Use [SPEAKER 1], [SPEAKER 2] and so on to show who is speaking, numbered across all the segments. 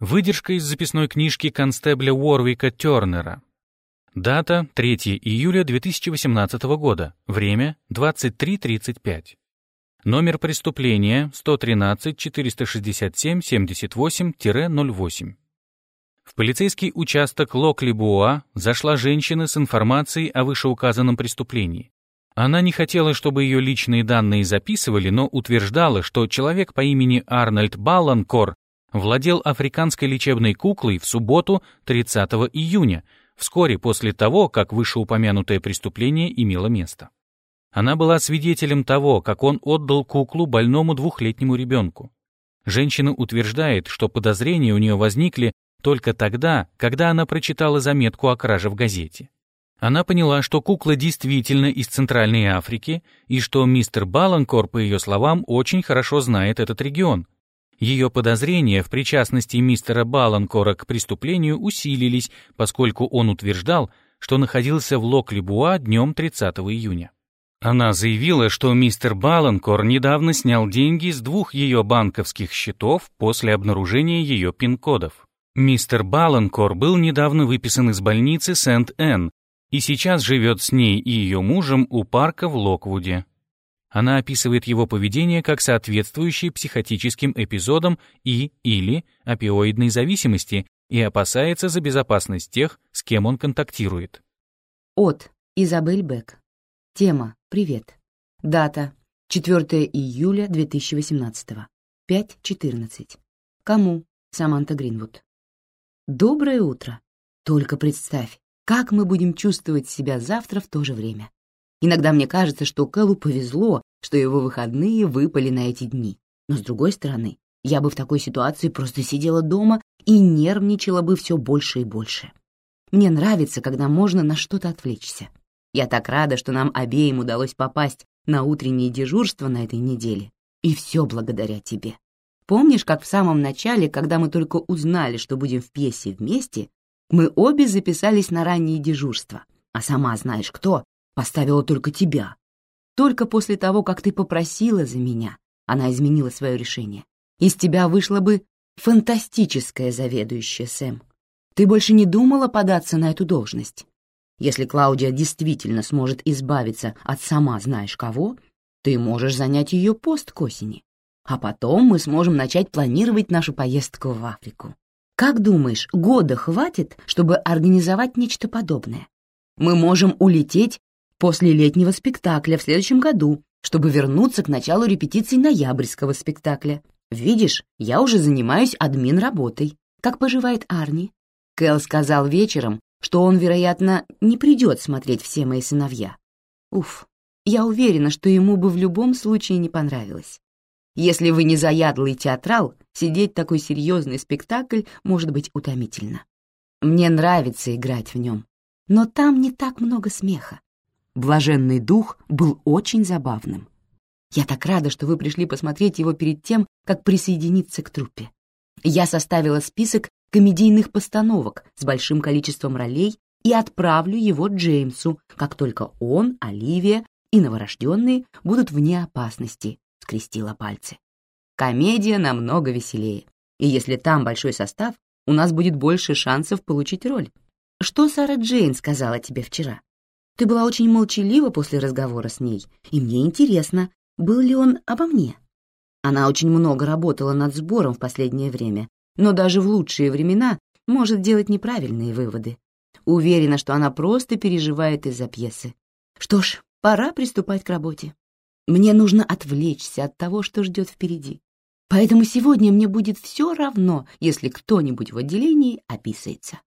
[SPEAKER 1] Выдержка из записной книжки констебля Уорвика Тернера. Дата 3 июля 2018 года. Время 23.35. Номер преступления 113-467-78-08. В полицейский участок Локли-Буа зашла женщина с информацией о вышеуказанном преступлении. Она не хотела, чтобы ее личные данные записывали, но утверждала, что человек по имени Арнольд Балланкор владел африканской лечебной куклой в субботу 30 июня, вскоре после того, как вышеупомянутое преступление имело место. Она была свидетелем того, как он отдал куклу больному двухлетнему ребенку. Женщина утверждает, что подозрения у нее возникли только тогда, когда она прочитала заметку о краже в газете. Она поняла, что кукла действительно из Центральной Африки и что мистер Баланкор, по ее словам, очень хорошо знает этот регион, ее подозрения в причастности мистера Баланкора к преступлению усилились, поскольку он утверждал, что находился в Локли-Буа днем 30 июня. Она заявила, что мистер Баланкор недавно снял деньги с двух ее банковских счетов после обнаружения ее пин-кодов. Мистер Баланкор был недавно выписан из больницы Сент-Энн и сейчас живет с ней и ее мужем у парка в Локвуде. Она описывает его поведение как соответствующее психотическим эпизодам и или опиоидной зависимости и опасается за безопасность тех, с кем он контактирует.
[SPEAKER 2] От Изабель Бек. Тема «Привет». Дата 4 июля 2018. 5.14. Кому? Саманта Гринвуд. Доброе утро. Только представь, как мы будем чувствовать себя завтра в то же время. Иногда мне кажется, что Кэллу повезло, что его выходные выпали на эти дни. Но с другой стороны, я бы в такой ситуации просто сидела дома и нервничала бы все больше и больше. Мне нравится, когда можно на что-то отвлечься. Я так рада, что нам обеим удалось попасть на утреннее дежурство на этой неделе. И все благодаря тебе. Помнишь, как в самом начале, когда мы только узнали, что будем в пьесе вместе, мы обе записались на раннее дежурство, а сама знаешь кто, Поставила только тебя. Только после того, как ты попросила за меня, она изменила свое решение. Из тебя вышла бы фантастическая заведующая, Сэм. Ты больше не думала податься на эту должность? Если Клаудия действительно сможет избавиться от сама знаешь кого, ты можешь занять ее пост к осени. А потом мы сможем начать планировать нашу поездку в Африку. Как думаешь, года хватит, чтобы организовать нечто подобное? Мы можем улететь после летнего спектакля в следующем году, чтобы вернуться к началу репетиций ноябрьского спектакля. Видишь, я уже занимаюсь админ-работой. Как поживает Арни? Кэл сказал вечером, что он, вероятно, не придет смотреть «Все мои сыновья». Уф, я уверена, что ему бы в любом случае не понравилось. Если вы не заядлый театрал, сидеть такой серьезный спектакль может быть утомительно. Мне нравится играть в нем, но там не так много смеха. Блаженный дух был очень забавным. Я так рада, что вы пришли посмотреть его перед тем, как присоединиться к труппе. Я составила список комедийных постановок с большим количеством ролей и отправлю его Джеймсу, как только он, Оливия и новорожденные будут вне опасности, — скрестила пальцы. Комедия намного веселее, и если там большой состав, у нас будет больше шансов получить роль. Что Сара Джейн сказала тебе вчера? Ты была очень молчалива после разговора с ней, и мне интересно, был ли он обо мне. Она очень много работала над сбором в последнее время, но даже в лучшие времена может делать неправильные выводы. Уверена, что она просто переживает из-за пьесы. Что ж, пора приступать к работе. Мне нужно отвлечься от того, что ждет впереди. Поэтому сегодня мне будет все равно, если кто-нибудь в отделении описывается.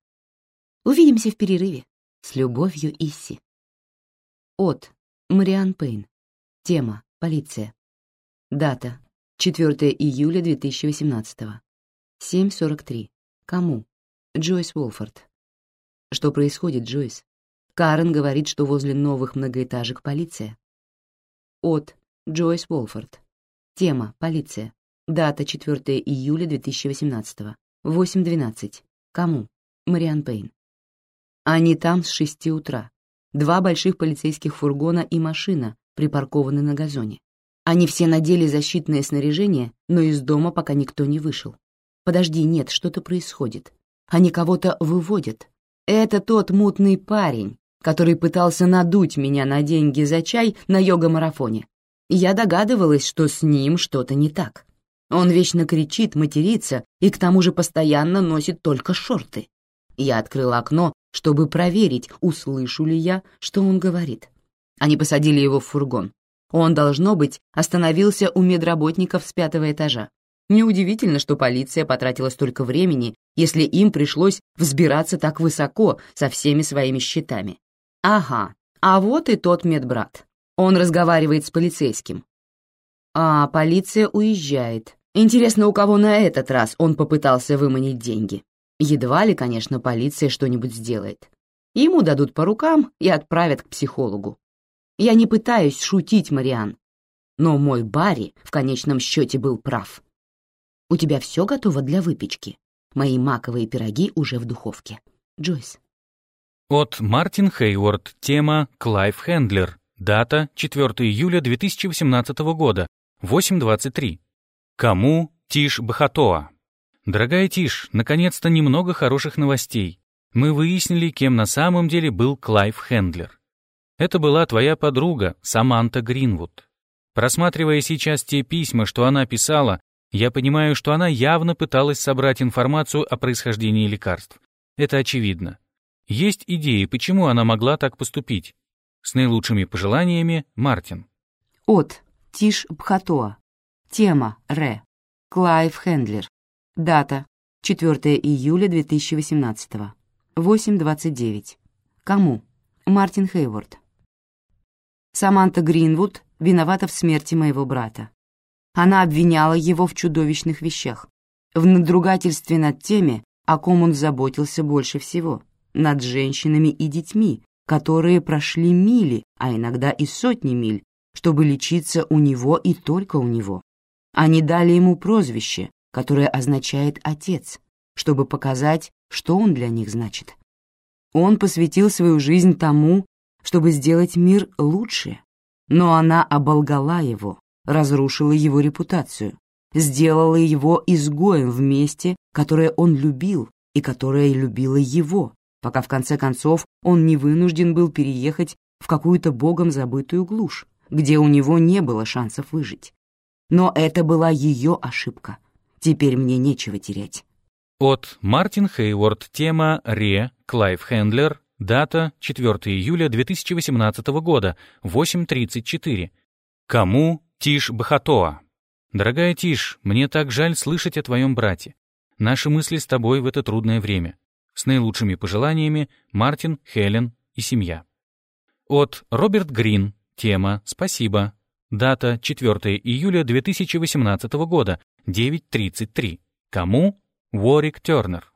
[SPEAKER 2] Увидимся в перерыве. С любовью, Исси. От. Мариан Пейн. Тема. Полиция. Дата. 4 июля 2018. 7.43. Кому? Джойс Уолфорд. Что происходит, Джойс? Карен говорит, что возле новых многоэтажек полиция. От. Джойс Уолфорд. Тема. Полиция. Дата 4 июля 2018. 8.12. Кому? Мариан Пейн. Они там с 6 утра. Два больших полицейских фургона и машина припаркованы на газоне. Они все надели защитное снаряжение, но из дома пока никто не вышел. Подожди, нет, что-то происходит. Они кого-то выводят. Это тот мутный парень, который пытался надуть меня на деньги за чай на йога-марафоне. Я догадывалась, что с ним что-то не так. Он вечно кричит, матерится и к тому же постоянно носит только шорты. Я открыла окно, чтобы проверить, услышу ли я, что он говорит. Они посадили его в фургон. Он, должно быть, остановился у медработников с пятого этажа. Неудивительно, что полиция потратила столько времени, если им пришлось взбираться так высоко со всеми своими счетами. Ага, а вот и тот медбрат. Он разговаривает с полицейским. А полиция уезжает. Интересно, у кого на этот раз он попытался выманить деньги? Едва ли, конечно, полиция что-нибудь сделает. Ему дадут по рукам и отправят к психологу. Я не пытаюсь шутить, Мариан. Но мой Барри в конечном счете был прав. У тебя все готово для выпечки? Мои маковые пироги уже в духовке. Джойс.
[SPEAKER 1] От Мартин Хейворд. Тема «Клайв Хендлер». Дата 4 июля 2018 года. 8.23. Кому Тиш Бхатоа? Дорогая Тиш, наконец-то немного хороших новостей. Мы выяснили, кем на самом деле был Клайв Хендлер. Это была твоя подруга, Саманта Гринвуд. Просматривая сейчас те письма, что она писала, я понимаю, что она явно пыталась собрать информацию о происхождении лекарств. Это очевидно. Есть идеи, почему она могла так поступить. С наилучшими пожеланиями, Мартин.
[SPEAKER 2] От Тиш Бхатоа. Тема Re. Клайв Хендлер. Дата 4 июля 2018. 8.29. Кому? Мартин Хейворд. Саманта Гринвуд виновата в смерти моего брата. Она обвиняла его в чудовищных вещах, в надругательстве над теми, о ком он заботился больше всего, над женщинами и детьми, которые прошли мили, а иногда и сотни миль, чтобы лечиться у него и только у него. Они дали ему прозвище, которое означает «отец», чтобы показать, что он для них значит. Он посвятил свою жизнь тому, чтобы сделать мир лучше, но она оболгала его, разрушила его репутацию, сделала его изгоем в месте, которое он любил и которое любило его, пока в конце концов он не вынужден был переехать в какую-то богом забытую глушь, где у него не было шансов выжить. Но это была ее ошибка. Теперь мне нечего терять.
[SPEAKER 1] От Мартин Хейворд. Тема «Re. Клайв Хендлер. Дата 4 июля 2018 года, 8.34. Кому Тиш Бхатоа? Дорогая Тиш, мне так жаль слышать о твоем брате. Наши мысли с тобой в это трудное время. С наилучшими пожеланиями Мартин, Хелен и семья. От Роберт Грин. Тема «Спасибо». Дата 4 июля 2018 года, 9.33. Кому? Уорик Тернер.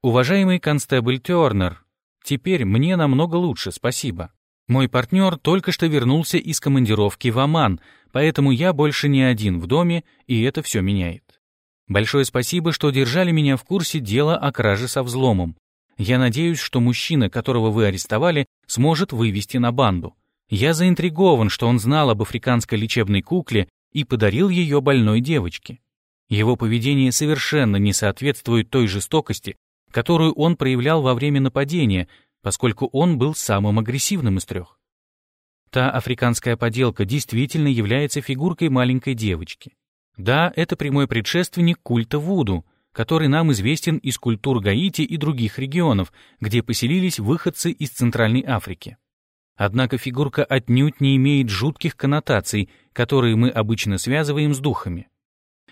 [SPEAKER 1] Уважаемый констебль Тернер, Теперь мне намного лучше, спасибо. Мой партнер только что вернулся из командировки в Оман, поэтому я больше не один в доме, и это все меняет. Большое спасибо, что держали меня в курсе дела о краже со взломом. Я надеюсь, что мужчина, которого вы арестовали, сможет вывести на банду. Я заинтригован, что он знал об африканской лечебной кукле и подарил ее больной девочке. Его поведение совершенно не соответствует той жестокости, которую он проявлял во время нападения, поскольку он был самым агрессивным из трех. Та африканская поделка действительно является фигуркой маленькой девочки. Да, это прямой предшественник культа Вуду, который нам известен из культур Гаити и других регионов, где поселились выходцы из Центральной Африки. Однако фигурка отнюдь не имеет жутких коннотаций, которые мы обычно связываем с духами.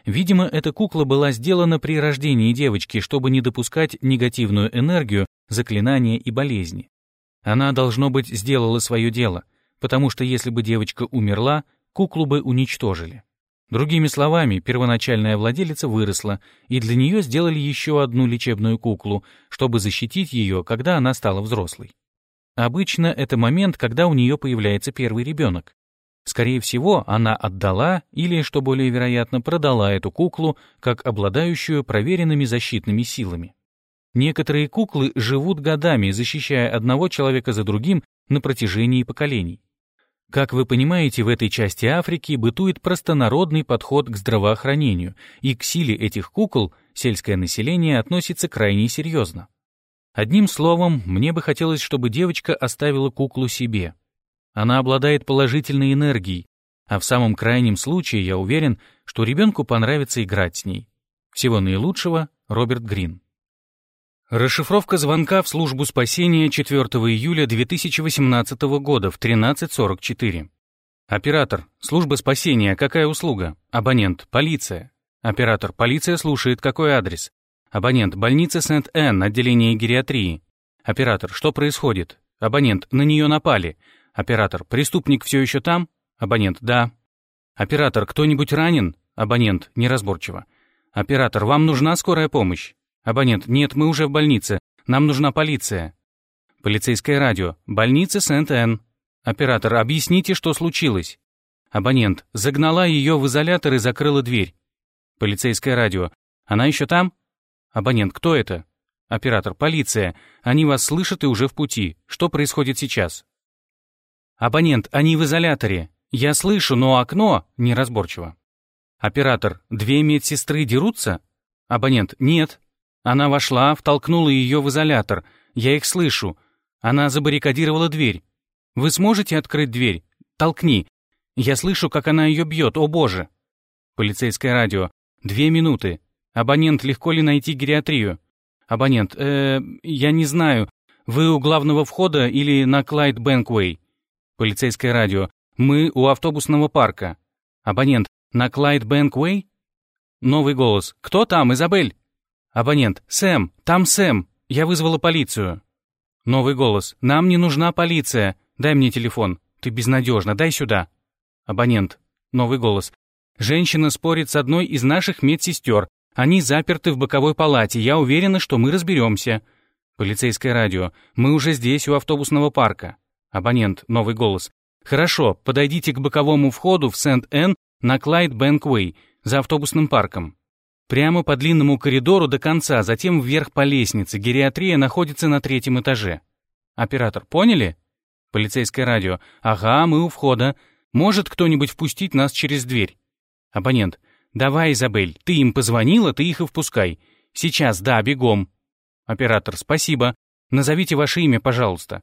[SPEAKER 1] Видимо, эта кукла была сделана при рождении девочки, чтобы не допускать негативную энергию, заклинания и болезни. Она, должно быть, сделала свое дело, потому что если бы девочка умерла, куклу бы уничтожили. Другими словами, первоначальная владелица выросла, и для нее сделали еще одну лечебную куклу, чтобы защитить ее, когда она стала взрослой. Обычно это момент, когда у нее появляется первый ребенок. Скорее всего, она отдала или, что более вероятно, продала эту куклу как обладающую проверенными защитными силами. Некоторые куклы живут годами, защищая одного человека за другим на протяжении поколений. Как вы понимаете, в этой части Африки бытует простонародный подход к здравоохранению, и к силе этих кукол сельское население относится крайне серьезно. Одним словом, мне бы хотелось, чтобы девочка оставила куклу себе. Она обладает положительной энергией, а в самом крайнем случае я уверен, что ребенку понравится играть с ней. Всего наилучшего, Роберт Грин. Расшифровка звонка в службу спасения 4 июля 2018 года в 13.44. Оператор, служба спасения, какая услуга? Абонент, полиция. Оператор, полиция слушает, какой адрес? Абонент, больница Сент-Энн, отделение гериатрии. Оператор, что происходит? Абонент, на нее напали. Оператор, преступник все еще там? Абонент, да. Оператор, кто-нибудь ранен? Абонент, неразборчиво. Оператор, вам нужна скорая помощь? Абонент, нет, мы уже в больнице. Нам нужна полиция. Полицейское радио. Больница Сент-Энн. Оператор, объясните, что случилось. Абонент, загнала ее в изолятор и закрыла дверь. Полицейское радио. Она еще там? Абонент, кто это? Оператор, полиция. Они вас слышат и уже в пути. Что происходит сейчас? Абонент, они в изоляторе. Я слышу, но окно неразборчиво. Оператор, две медсестры дерутся? Абонент, нет. Она вошла, втолкнула ее в изолятор. Я их слышу. Она забаррикадировала дверь. Вы сможете открыть дверь? Толкни. Я слышу, как она ее бьет, о боже. Полицейское радио. Две минуты. Абонент, легко ли найти гериатрию? Абонент, э, я не знаю. Вы у главного входа или на Клайд Бэнквей? Полицейское радио. Мы у автобусного парка. Абонент, на Клайд Бэнквей? Новый голос. Кто там, Изабель? Абонент. Сэм, там Сэм. Я вызвала полицию. Новый голос. Нам не нужна полиция. Дай мне телефон. Ты безнадежна, дай сюда. Абонент. Новый голос. Женщина спорит с одной из наших медсестер. Они заперты в боковой палате. Я уверена, что мы разберемся. Полицейское радио. Мы уже здесь, у автобусного парка. Абонент. Новый голос. Хорошо, подойдите к боковому входу в Сент-Энн на Клайд Бэнквей, за автобусным парком. Прямо по длинному коридору до конца, затем вверх по лестнице. Гериатрия находится на третьем этаже. Оператор, поняли? Полицейское радио. Ага, мы у входа. Может кто-нибудь впустить нас через дверь? Абонент. «Давай, Изабель, ты им позвонила, ты их и впускай. Сейчас, да, бегом». Оператор, спасибо. Назовите ваше имя, пожалуйста.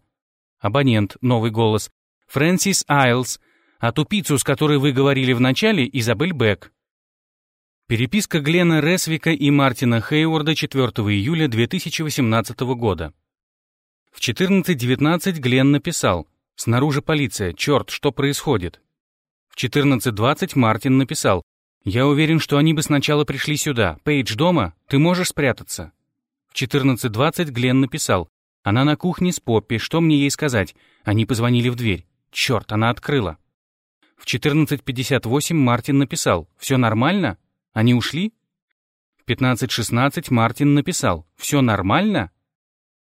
[SPEAKER 1] Абонент, новый голос. Фрэнсис Айлс. А тупицу, с которой вы говорили в начале, Изабель Бек. Переписка Глена Ресвика и Мартина Хейворда 4 июля 2018 года. В 14.19 Глен написал «Снаружи полиция, черт, что происходит?» В 14.20 Мартин написал «Я уверен, что они бы сначала пришли сюда. Пейдж дома? Ты можешь спрятаться?» В 14.20 Глен написал. «Она на кухне с Поппи. Что мне ей сказать?» Они позвонили в дверь. Черт, она открыла. В 14.58 Мартин написал. «Все нормально? Они ушли?» В 15.16 Мартин написал. «Все нормально?»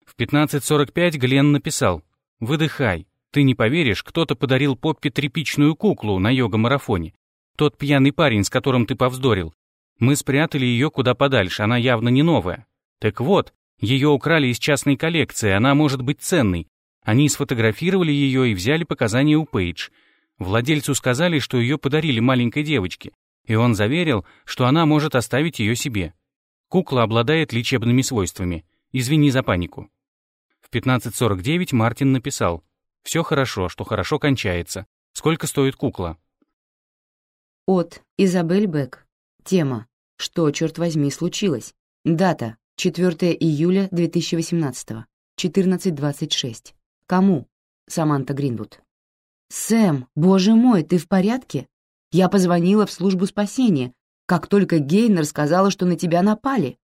[SPEAKER 1] В 15.45 Глен написал. «Выдыхай. Ты не поверишь, кто-то подарил Поппи тряпичную куклу на йога-марафоне. Тот пьяный парень, с которым ты повздорил. Мы спрятали ее куда подальше, она явно не новая. Так вот, ее украли из частной коллекции, она может быть ценной. Они сфотографировали ее и взяли показания у Пейдж. Владельцу сказали, что ее подарили маленькой девочке, и он заверил, что она может оставить ее себе. Кукла обладает лечебными свойствами. Извини за панику. В 15.49 Мартин написал. «Все хорошо, что хорошо кончается. Сколько стоит кукла?»
[SPEAKER 2] От Изабель Бек. Тема. Что, черт возьми, случилось? Дата. 4 июля 2018. 14.26. Кому? Саманта Гринвуд. «Сэм, боже мой, ты в порядке? Я позвонила в службу спасения, как только Гейнер сказала, что на тебя напали.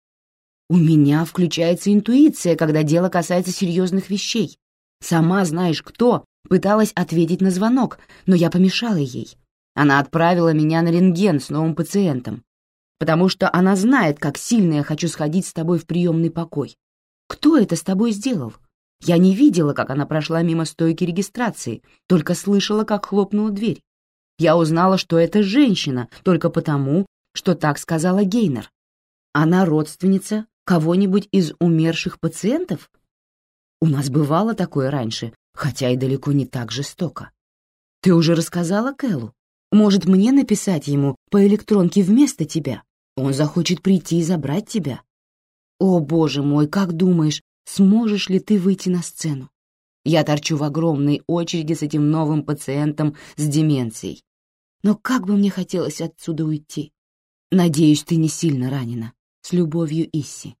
[SPEAKER 2] У меня включается интуиция, когда дело касается серьезных вещей. Сама знаешь кто, пыталась ответить на звонок, но я помешала ей. Она отправила меня на рентген с новым пациентом, потому что она знает, как сильно я хочу сходить с тобой в приемный покой. Кто это с тобой сделал? Я не видела, как она прошла мимо стойки регистрации, только слышала, как хлопнула дверь. Я узнала, что это женщина, только потому, что так сказала Гейнер. Она родственница кого-нибудь из умерших пациентов? У нас бывало такое раньше, хотя и далеко не так жестоко. Ты уже рассказала Кэллу? Может, мне написать ему по электронке вместо тебя? Он захочет прийти и забрать тебя. О, боже мой, как думаешь, сможешь ли ты выйти на сцену? Я торчу в огромной очереди с этим новым пациентом с деменцией. Но как бы мне хотелось отсюда уйти. Надеюсь, ты не сильно ранена. С любовью, Исси.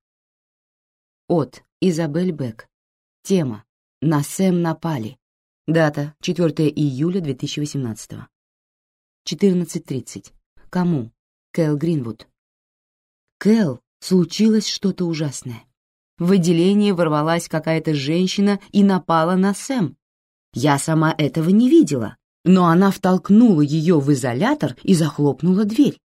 [SPEAKER 2] От Изабель Бек. Тема. На Сэм напали. Дата 4 июля 2018. 14.30. Кому? Кэл Гринвуд. Кэл, случилось что-то ужасное. В отделение ворвалась какая-то женщина и напала на Сэм. Я сама этого не видела, но она втолкнула ее в изолятор и захлопнула дверь.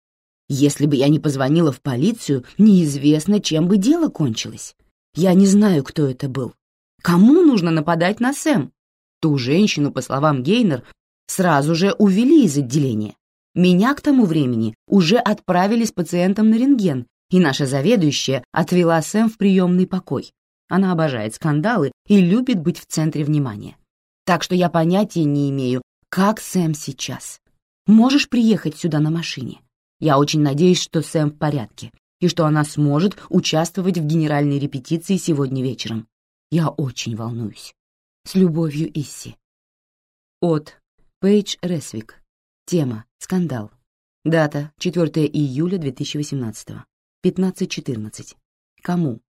[SPEAKER 2] Если бы я не позвонила в полицию, неизвестно, чем бы дело кончилось. Я не знаю, кто это был. Кому нужно нападать на Сэм? Ту женщину, по словам Гейнер, сразу же увели из отделения. Меня к тому времени уже отправили с пациентом на рентген, и наша заведующая отвела Сэм в приемный покой. Она обожает скандалы и любит быть в центре внимания. Так что я понятия не имею, как Сэм сейчас. Можешь приехать сюда на машине? Я очень надеюсь, что Сэм в порядке и что она сможет участвовать в генеральной репетиции сегодня вечером. Я очень волнуюсь. С любовью, Исси. От Пейдж Ресвик. Тема «Скандал». Дата 4 июля 2018. 15.14. Кому?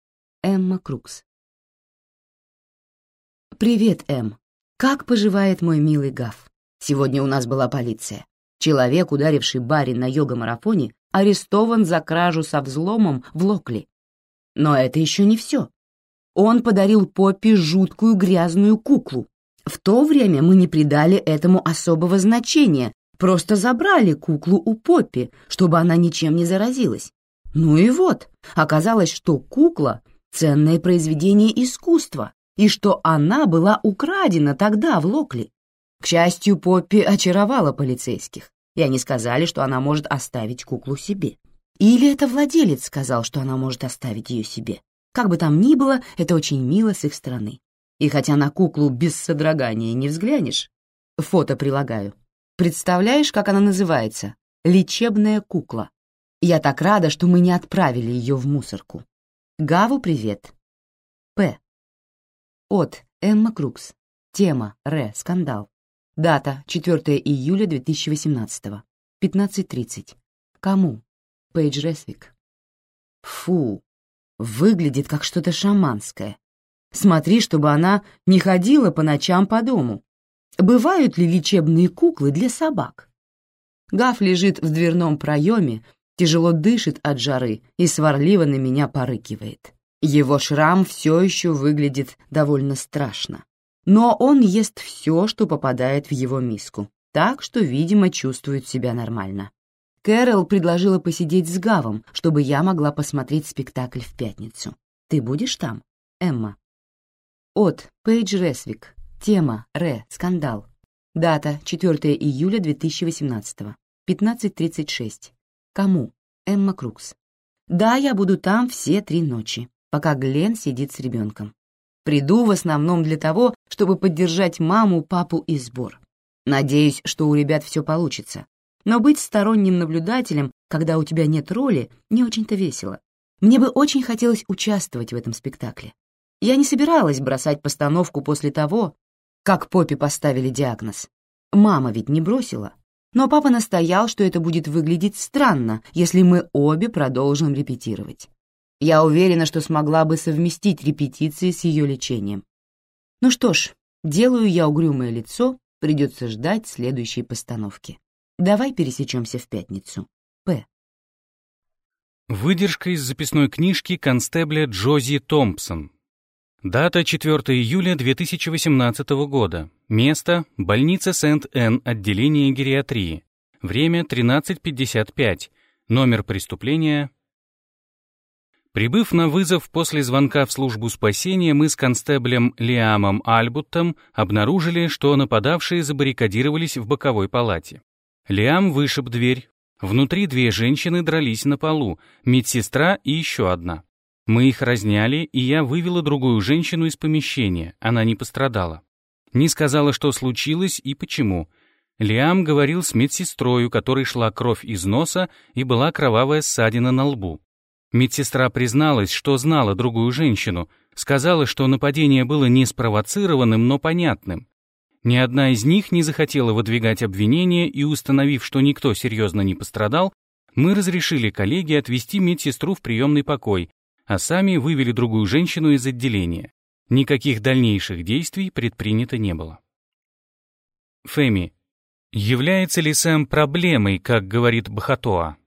[SPEAKER 2] Эмма Крукс. «Привет, Эм. Как поживает мой милый Гав? Сегодня у нас была полиция. Человек, ударивший Барри на йога-марафоне, арестован за кражу со взломом в Локли. Но это еще не все. Он подарил Поппи жуткую грязную куклу. В то время мы не придали этому особого значения, просто забрали куклу у Поппи, чтобы она ничем не заразилась. Ну и вот, оказалось, что кукла — ценное произведение искусства, и что она была украдена тогда в Локли. К счастью, Поппи очаровала полицейских, и они сказали, что она может оставить куклу себе. Или это владелец сказал, что она может оставить ее себе. Как бы там ни было, это очень мило с их стороны. И хотя на куклу без содрогания не взглянешь, фото прилагаю. Представляешь, как она называется? Лечебная кукла. Я так рада, что мы не отправили ее в мусорку. Гаву привет. П. От Эмма Крукс. Тема Р. Скандал. Дата 4 июля 2018. 15.30. Кому? Пейдж Ресвик. Фу, Выглядит как что-то шаманское. Смотри, чтобы она не ходила по ночам по дому. Бывают ли лечебные куклы для собак? Гаф лежит в дверном проеме, тяжело дышит от жары и сварливо на меня порыкивает. Его шрам все еще выглядит довольно страшно. Но он ест все, что попадает в его миску, так что, видимо, чувствует себя нормально. Кэрол предложила посидеть с Гавом, чтобы я могла посмотреть спектакль в пятницу. Ты будешь там, Эмма? От Пейдж Ресвик. Тема Ре. Скандал. Дата 4 июля 2018. 15.36. Кому? Эмма Крукс. Да, я буду там все три ночи, пока Глен сидит с ребенком. Приду в основном для того, чтобы поддержать маму, папу и сбор. Надеюсь, что у ребят все получится, но быть сторонним наблюдателем, когда у тебя нет роли, не очень-то весело. Мне бы очень хотелось участвовать в этом спектакле. Я не собиралась бросать постановку после того, как Поппи поставили диагноз. Мама ведь не бросила. Но папа настоял, что это будет выглядеть странно, если мы обе продолжим репетировать. Я уверена, что смогла бы совместить репетиции с ее лечением. Ну что ж, делаю я угрюмое лицо, придется ждать следующей постановки. Давай пересечемся в пятницу. П.
[SPEAKER 1] Выдержка из записной книжки констебля Джози Томпсон. Дата 4 июля 2018 года. Место – больница Сент-Энн, отделение гериатрии. Время – 13.55. Номер преступления Прибыв на вызов после звонка в службу спасения, мы с констеблем Лиамом Альбуттом обнаружили, что нападавшие забаррикадировались в боковой палате. Лиам вышиб дверь. Внутри две женщины дрались на полу, медсестра и еще одна. Мы их разняли, и я вывела другую женщину из помещения, она не пострадала. Не сказала, что случилось и почему. Лиам говорил с медсестрой, у которой шла кровь из носа и была кровавая ссадина на лбу. Медсестра призналась, что знала другую женщину, сказала, что нападение было не спровоцированным, но понятным. Ни одна из них не захотела выдвигать обвинения, и, установив, что никто серьезно не пострадал, мы разрешили коллеге отвезти медсестру в приемный покой, а сами вывели другую женщину из отделения. Никаких дальнейших действий предпринято не было. Фэми. Является ли Сэм проблемой, как говорит Бахатоа?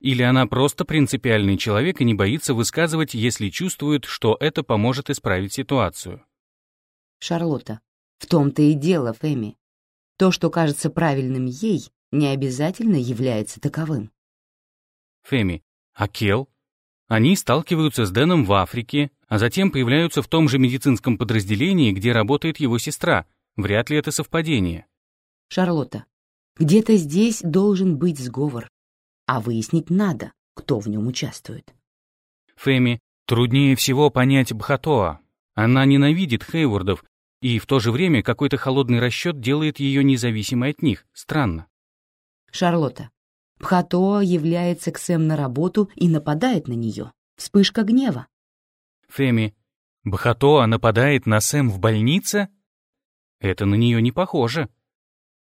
[SPEAKER 1] Или она просто принципиальный человек и не боится высказывать, если чувствует, что это поможет исправить ситуацию?
[SPEAKER 2] Шарлотта. В том-то и дело, Фэми. То, что кажется правильным ей, не обязательно является таковым.
[SPEAKER 1] Фэми. А Кел? Они сталкиваются с Дэном в Африке, а затем появляются в том же медицинском подразделении, где работает его сестра. Вряд ли это совпадение.
[SPEAKER 2] Шарлотта. Где-то здесь должен быть сговор. А выяснить надо, кто в нем участвует.
[SPEAKER 1] Фэми. Труднее всего понять Бхатоа. Она ненавидит Хейвордов, и в то же время какой-то холодный расчет делает ее независимой от них. Странно.
[SPEAKER 2] Шарлотта. Пхатоа является к Сэм на работу и нападает на нее. Вспышка гнева.
[SPEAKER 1] Феми, Бхатоа нападает на Сэм в больнице? Это на нее не похоже.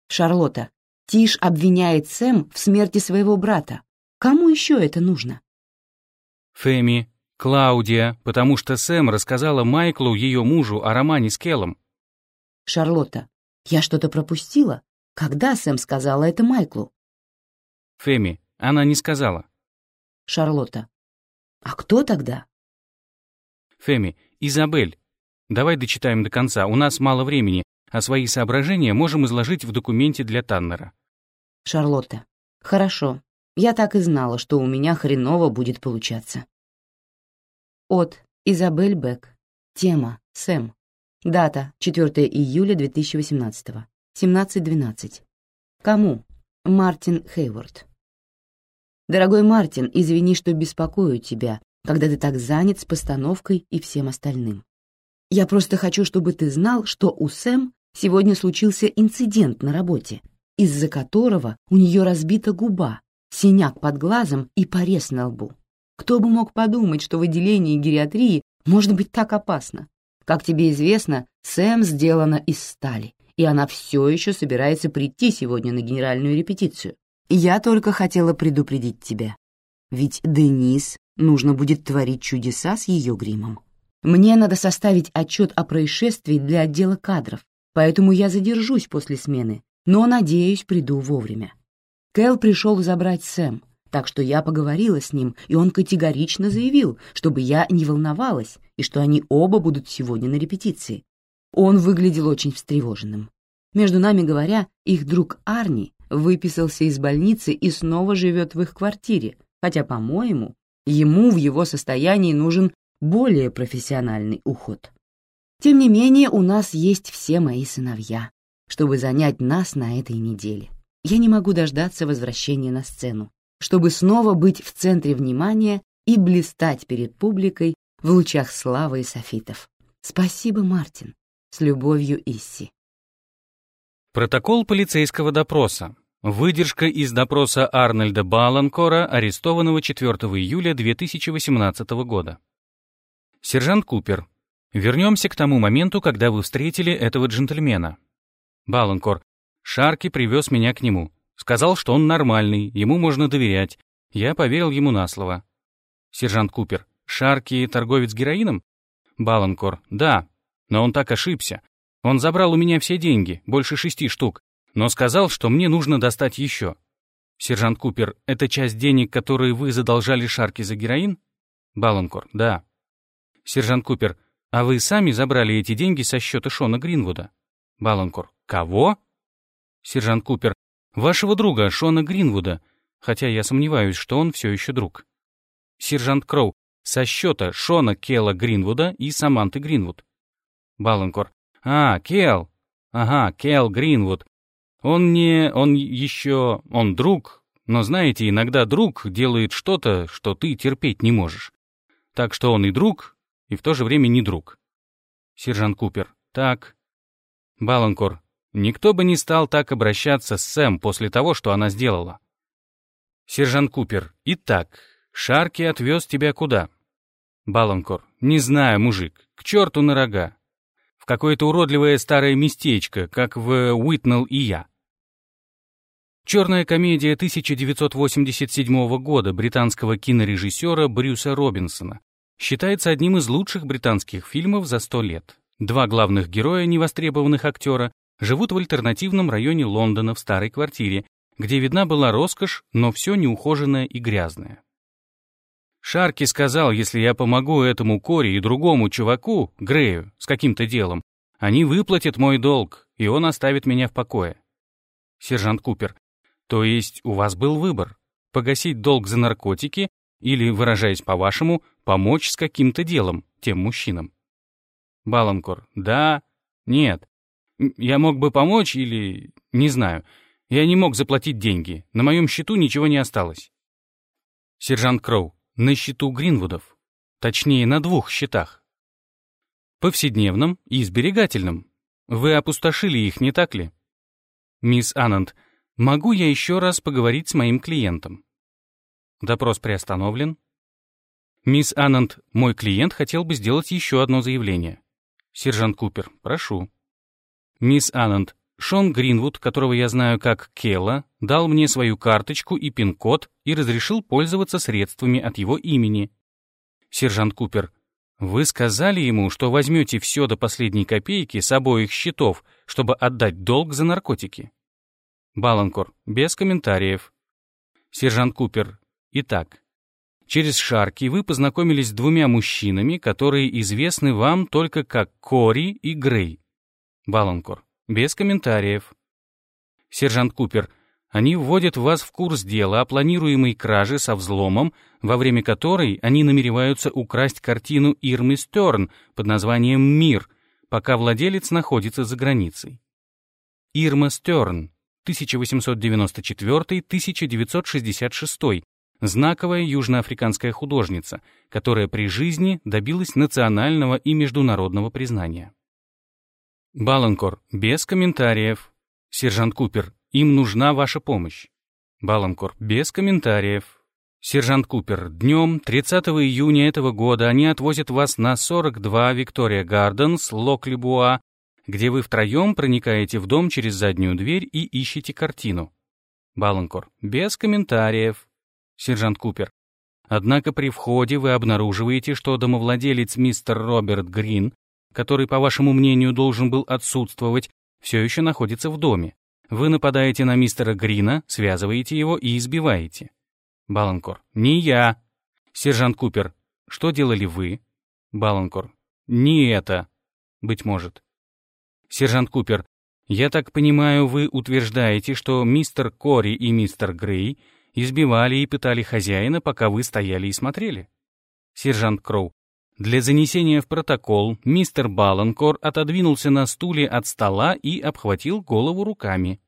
[SPEAKER 2] Шарлотта, Тиш обвиняет Сэм в смерти своего брата. Кому еще это нужно?
[SPEAKER 1] Феми, Клаудия, потому что Сэм рассказала Майклу, ее мужу, о романе с Келлом.
[SPEAKER 2] Шарлотта, я что-то пропустила? Когда Сэм сказала это Майклу?
[SPEAKER 1] Феми, она не сказала.
[SPEAKER 2] Шарлотта. А кто тогда?
[SPEAKER 1] Феми, Изабель. Давай дочитаем до конца, у нас мало времени, а свои соображения можем изложить в документе для Таннера.
[SPEAKER 2] Шарлотта. Хорошо. Я так и знала, что у меня хреново будет получаться. От Изабель Бек. Тема Сэм. Дата 4 июля 2018. 17.12. Кому? Мартин Хейворд. Дорогой Мартин, извини, что беспокою тебя, когда ты так занят с постановкой и всем остальным. Я просто хочу, чтобы ты знал, что у Сэм сегодня случился инцидент на работе, из-за которого у нее разбита губа, синяк под глазом и порез на лбу. Кто бы мог подумать, что в отделении гериатрии может быть так опасно? Как тебе известно, Сэм сделана из стали, и она все еще собирается прийти сегодня на генеральную репетицию. Я только хотела предупредить тебя. Ведь Денис нужно будет творить чудеса с ее гримом. Мне надо составить отчет о происшествии для отдела кадров, поэтому я задержусь после смены, но, надеюсь, приду вовремя. Кэл пришел забрать Сэм, так что я поговорила с ним, и он категорично заявил, чтобы я не волновалась и что они оба будут сегодня на репетиции, он выглядел очень встревоженным. Между нами говоря, их друг Арни выписался из больницы и снова живет в их квартире, хотя, по-моему, ему в его состоянии нужен более профессиональный уход. Тем не менее, у нас есть все мои сыновья, чтобы занять нас на этой неделе. Я не могу дождаться возвращения на сцену, чтобы снова быть в центре внимания и блистать перед публикой в лучах славы и софитов. Спасибо, Мартин. С любовью, Исси.
[SPEAKER 1] Протокол полицейского допроса. Выдержка из допроса Арнольда Баланкора, арестованного 4 июля 2018 года. Сержант Купер, вернемся к тому моменту, когда вы встретили этого джентльмена. Баланкор, Шарки привез меня к нему. Сказал, что он нормальный, ему можно доверять. Я поверил ему на слово. Сержант Купер, Шарки торговец героином? Баланкор, да, но он так ошибся. Он забрал у меня все деньги, больше шести штук, но сказал, что мне нужно достать еще. Сержант Купер, это часть денег, которые вы задолжали Шарке за героин? Баланкор, да. Сержант Купер, а вы сами забрали эти деньги со счета Шона Гринвуда? Баланкор, кого? Сержант Купер, вашего друга Шона Гринвуда, хотя я сомневаюсь, что он все еще друг. Сержант Кроу, со счета Шона Келла Гринвуда и Саманты Гринвуд. Баланкор. «А, Кел. Ага, Кел Гринвуд. Он не... он еще... он друг, но знаете, иногда друг делает что-то, что ты терпеть не можешь. Так что он и друг, и в то же время не друг». Сержант Купер. «Так». Баланкор. Никто бы не стал так обращаться с Сэм после того, что она сделала. Сержант Купер, итак, Шарки отвез тебя куда? Баланкор, не знаю, мужик, к черту на рога. Какое-то уродливое старое местечко, как в Уитнелл и я. Черная комедия 1987 года британского кинорежиссера Брюса Робинсона считается одним из лучших британских фильмов за сто лет. Два главных героя, невостребованных актера, живут в альтернативном районе Лондона в старой квартире, где видна была роскошь, но все неухоженное и грязное. Шарки сказал, если я помогу этому Кори и другому чуваку, Грею, с каким-то делом, они выплатят мой долг, и он оставит меня в покое. Сержант Купер, то есть у вас был выбор — погасить долг за наркотики или, выражаясь по-вашему, помочь с каким-то делом тем мужчинам? Баланкор. Да, нет. Я мог бы помочь или... Не знаю. Я не мог заплатить деньги. На моем счету ничего не осталось. Сержант Кроу. На счету Гринвудов. Точнее, на двух счетах. Повседневном и сберегательном. Вы опустошили их, не так ли? Мисс Ананд, Могу я еще раз поговорить с моим клиентом? Допрос приостановлен. Мисс Аннанд, мой клиент хотел бы сделать еще одно заявление. Сержант Купер, прошу. Мисс Аннанд, Шон Гринвуд, которого я знаю как Келла, дал мне свою карточку и пин-код и разрешил пользоваться средствами от его имени. Сержант Купер, вы сказали ему, что возьмете все до последней копейки с обоих счетов, чтобы отдать долг за наркотики. Баланкор, без комментариев. Сержант Купер, итак. Через Шарки вы познакомились с двумя мужчинами, которые известны вам только как Кори и Грей. Баланкор, без комментариев. Сержант Купер, они вводят вас в курс дела о планируемой краже со взломом, во время которой они намереваются украсть картину Ирмы Стерн под названием «Мир», пока владелец находится за границей. Ирма Стерн, 1894-1966, знаковая южноафриканская художница, которая при жизни добилась национального и международного признания. Баланкор, без комментариев. Сержант Купер, им нужна ваша помощь. Баланкор, без комментариев. Сержант Купер, днем 30 июня этого года они отвозят вас на 42 Виктория Гарденс, Локлибуа, где вы втроем проникаете в дом через заднюю дверь и ищете картину. Баланкор. Без комментариев. Сержант Купер. Однако при входе вы обнаруживаете, что домовладелец мистер Роберт Грин, который, по вашему мнению, должен был отсутствовать, все еще находится в доме. Вы нападаете на мистера Грина, связываете его и избиваете. Баланкор. Не я. Сержант Купер. Что делали вы? Баланкор. Не это. Быть может. «Сержант Купер, я так понимаю, вы утверждаете, что мистер Кори и мистер Грей избивали и пытали хозяина, пока вы стояли и смотрели?» Сержант Кроу. Для занесения в протокол мистер Баланкор отодвинулся на стуле от стола и обхватил голову руками.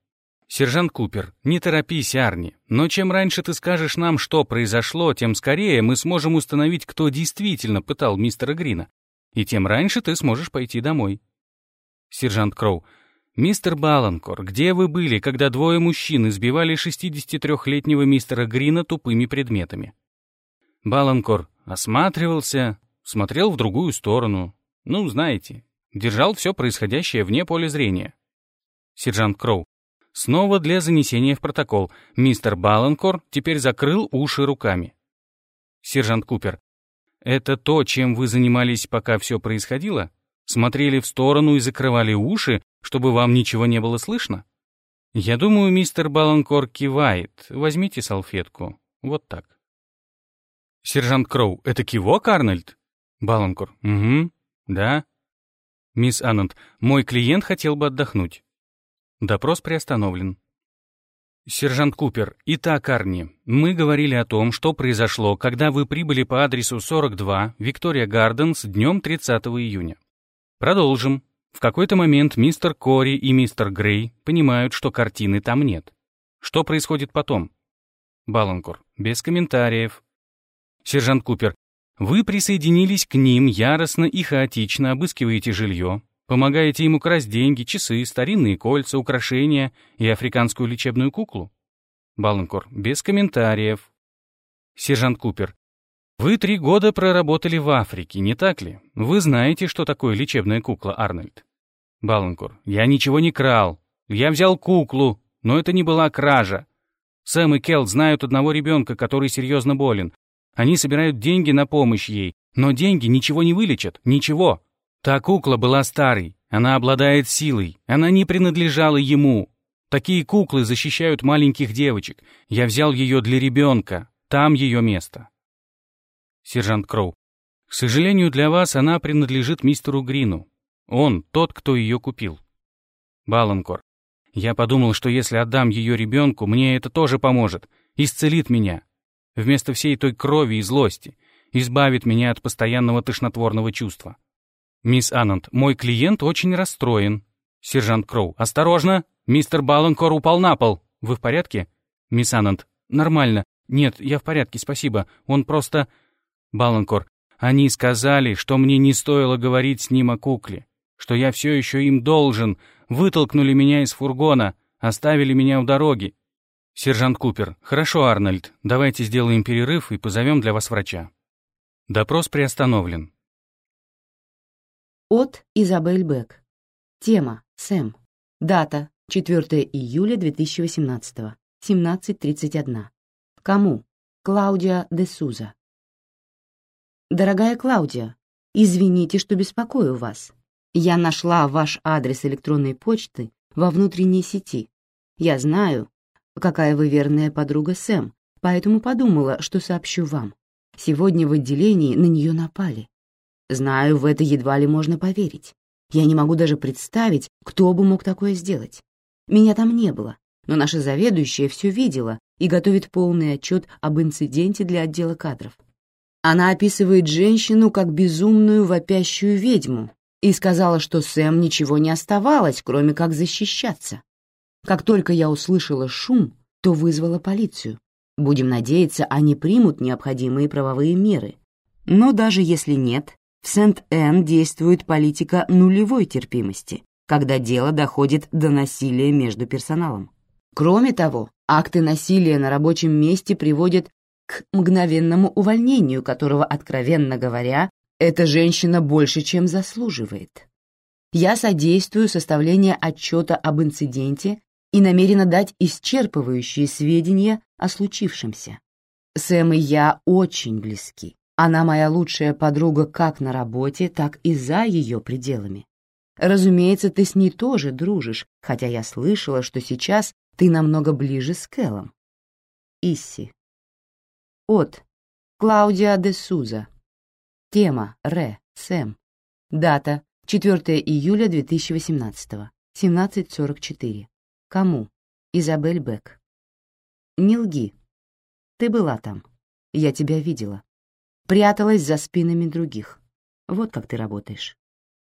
[SPEAKER 1] «Сержант Купер, не торопись, Арни, но чем раньше ты скажешь нам, что произошло, тем скорее мы сможем установить, кто действительно пытал мистера Грина, и тем раньше ты сможешь пойти домой». Сержант Кроу. «Мистер Баланкор, где вы были, когда двое мужчин избивали 63-летнего мистера Грина тупыми предметами?» Баланкор осматривался, смотрел в другую сторону. Ну, знаете, держал все происходящее вне поля зрения. Сержант Кроу. Снова для занесения в протокол. Мистер Баланкор теперь закрыл уши руками. Сержант Купер. Это то, чем вы занимались, пока все происходило? Смотрели в сторону и закрывали уши, чтобы вам ничего не было слышно? Я думаю, мистер Баланкор кивает. Возьмите салфетку. Вот так. Сержант Кроу, это кивок, Арнольд? Баланкор, угу, да. Мисс Аннанд, мой клиент хотел бы отдохнуть. Допрос приостановлен. Сержант Купер, итак, Арни, мы говорили о том, что произошло, когда вы прибыли по адресу 42 Виктория Гарденс днем 30 июня. Продолжим. В какой-то момент мистер Кори и мистер Грей понимают, что картины там нет. Что происходит потом? Баланкор. Без комментариев. Сержант Купер. Вы присоединились к ним, яростно и хаотично обыскиваете жилье. Помогаете ему красть деньги, часы, старинные кольца, украшения и африканскую лечебную куклу? Баланкор, без комментариев. Сержант Купер, вы три года проработали в Африке, не так ли? Вы знаете, что такое лечебная кукла, Арнольд? Баланкор, я ничего не крал. Я взял куклу, но это не была кража. Сэм и Келл знают одного ребенка, который серьезно болен. Они собирают деньги на помощь ей, но деньги ничего не вылечат, ничего. Та кукла была старой, она обладает силой, она не принадлежала ему. Такие куклы защищают маленьких девочек. Я взял ее для ребенка, там ее место. Сержант Кроу. К сожалению для вас, она принадлежит мистеру Грину. Он тот, кто ее купил. Баланкор. Я подумал, что если отдам ее ребенку, мне это тоже поможет, исцелит меня. Вместо всей той крови и злости, избавит меня от постоянного тошнотворного чувства. Мисс Аннант, мой клиент очень расстроен. Сержант Кроу, осторожно! Мистер Баланкор упал на пол. Вы в порядке? Мисс Аннант, нормально. Нет, я в порядке, спасибо. Он просто... Баланкор, они сказали, что мне не стоило говорить с ним о кукле, что я все еще им должен, вытолкнули меня из фургона, оставили меня у дороги. Сержант Купер, хорошо, Арнольд, давайте сделаем перерыв и позовем для вас врача. Допрос приостановлен.
[SPEAKER 2] От Изабель Бек. Тема Сэм. Дата 4 июля 2018. 17.31. Кому? Клаудия де Суза. Дорогая Клаудия, извините, что беспокою вас. Я нашла ваш адрес электронной почты во внутренней сети. Я знаю, какая вы верная подруга Сэм, поэтому подумала, что сообщу вам. Сегодня в отделении на нее напали. Знаю, в это едва ли можно поверить. Я не могу даже представить, кто бы мог такое сделать. Меня там не было, но наша заведующая все видела и готовит полный отчет об инциденте для отдела кадров. Она описывает женщину как безумную вопящую ведьму, и сказала, что Сэм ничего не оставалось, кроме как защищаться. Как только я услышала шум, то вызвала полицию. Будем надеяться, они примут необходимые правовые меры. Но даже если нет, в Сент-Энн действует политика нулевой терпимости, когда дело доходит до насилия между персоналом. Кроме того, акты насилия на рабочем месте приводят к мгновенному увольнению, которого, откровенно говоря, эта женщина больше, чем заслуживает. Я содействую составлению отчета об инциденте и намерена дать исчерпывающие сведения о случившемся. Сэм и я очень близки. Она моя лучшая подруга как на работе, так и за ее пределами. Разумеется, ты с ней тоже дружишь, хотя я слышала, что сейчас ты намного ближе с Кэллом. Исси. От. Клаудиа де Суза. Тема Ре, Сэм. Дата 4 июля 2018. 17.44. Кому? Изабель Бек. Не лги. Ты была там. Я тебя видела. Пряталась за спинами других. Вот как ты работаешь.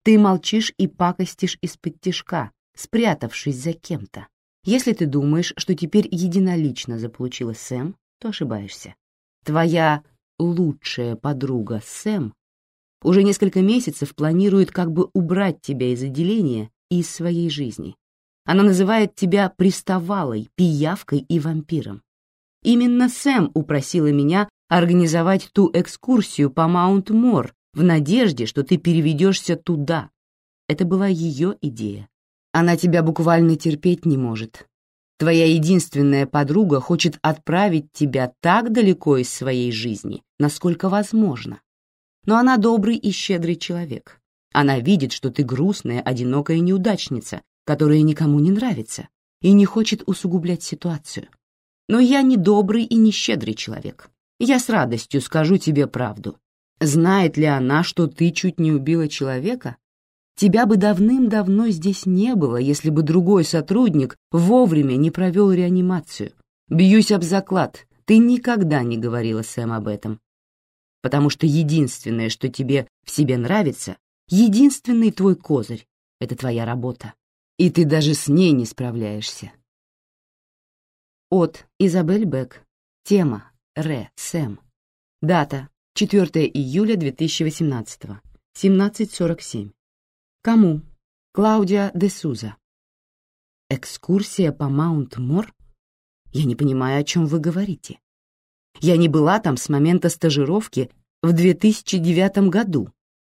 [SPEAKER 2] Ты молчишь и пакостишь из-под тишка, спрятавшись за кем-то. Если ты думаешь, что теперь единолично заполучила Сэм, то ошибаешься. Твоя лучшая подруга Сэм уже несколько месяцев планирует как бы убрать тебя из отделения и из своей жизни. Она называет тебя приставалой, пиявкой и вампиром. Именно Сэм упросила меня организовать ту экскурсию по Маунт-Мор в надежде, что ты переведешься туда. Это была ее идея. Она тебя буквально терпеть не может, Твоя единственная подруга хочет отправить тебя так далеко из своей жизни, насколько возможно. Но она добрый и щедрый человек. Она видит, что ты грустная, одинокая неудачница, которая никому не нравится, и не хочет усугублять ситуацию. Но я не добрый и не щедрый человек. Я с радостью скажу тебе правду. Знает ли она, что ты чуть не убила человека, Тебя бы давным-давно здесь не было, если бы другой сотрудник вовремя не провел реанимацию. Бьюсь об заклад, ты никогда не говорила Сэм об этом. Потому что единственное, что тебе в себе нравится, единственный твой козырь — это твоя работа. И ты даже с ней не справляешься. От Изабель Бек. Тема Ре Сэм. Дата 4 июля 2018. 17.47. Кому? Клаудия де Суза. Экскурсия по Маунт-Мор? Я не понимаю, о чем вы говорите. Я не была там с момента стажировки в 2009 году.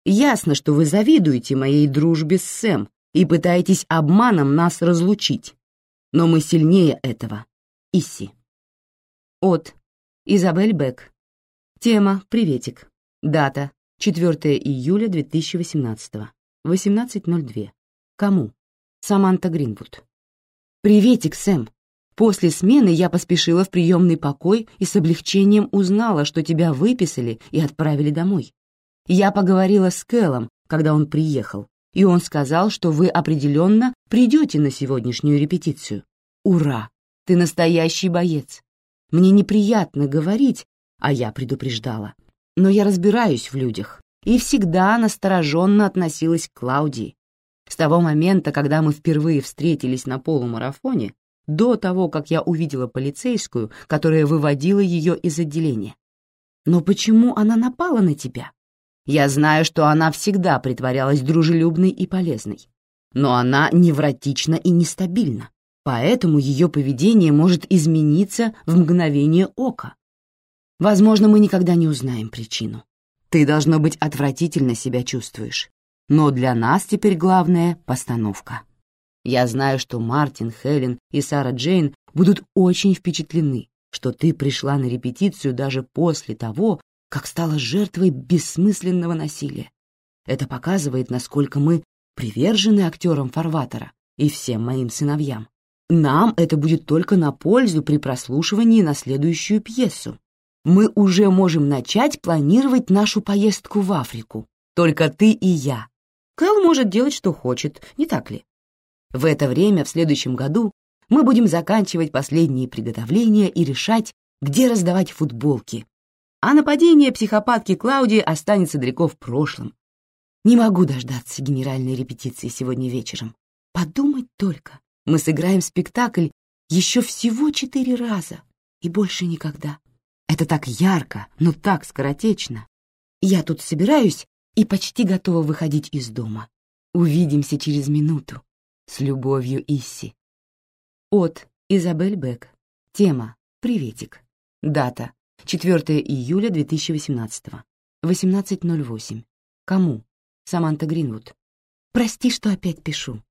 [SPEAKER 2] Ясно, что вы завидуете моей дружбе с Сэм и пытаетесь обманом нас разлучить. Но мы сильнее этого. Исси. От. Изабель Бек. Тема «Приветик». Дата. 4 июля 2018. 18.02. Кому? Саманта Гринвуд. «Приветик, Сэм. После смены я поспешила в приемный покой и с облегчением узнала, что тебя выписали и отправили домой. Я поговорила с Кэллом, когда он приехал, и он сказал, что вы определенно придете на сегодняшнюю репетицию. Ура! Ты настоящий боец. Мне неприятно говорить, а я предупреждала. Но я разбираюсь в людях и всегда настороженно относилась к Клаудии. С того момента, когда мы впервые встретились на полумарафоне, до того, как я увидела полицейскую, которая выводила ее из отделения. Но почему она напала на тебя? Я знаю, что она всегда притворялась дружелюбной и полезной. Но она невротична и нестабильна, поэтому ее поведение может измениться в мгновение ока. Возможно, мы никогда не узнаем причину. Ты, должно быть, отвратительно себя чувствуешь. Но для нас теперь главное — постановка. Я знаю, что Мартин, Хелен и Сара Джейн будут очень впечатлены, что ты пришла на репетицию даже после того, как стала жертвой бессмысленного насилия. Это показывает, насколько мы привержены актерам Фарватера и всем моим сыновьям. Нам это будет только на пользу при прослушивании на следующую пьесу. Мы уже можем начать планировать нашу поездку в Африку. Только ты и я. Кэл может делать, что хочет, не так ли? В это время, в следующем году, мы будем заканчивать последние приготовления и решать, где раздавать футболки, а нападение психопатки Клаудии останется далеко в прошлом. Не могу дождаться генеральной репетиции сегодня вечером. Подумать только, мы сыграем спектакль еще всего четыре раза и больше никогда. Это так ярко, но так скоротечно. Я тут собираюсь и почти готова выходить из дома. Увидимся через минуту. С любовью, Исси. От Изабель Бек. Тема «Приветик». Дата 4 июля 2018. 18.08. Кому? Саманта Гринвуд. Прости, что опять пишу.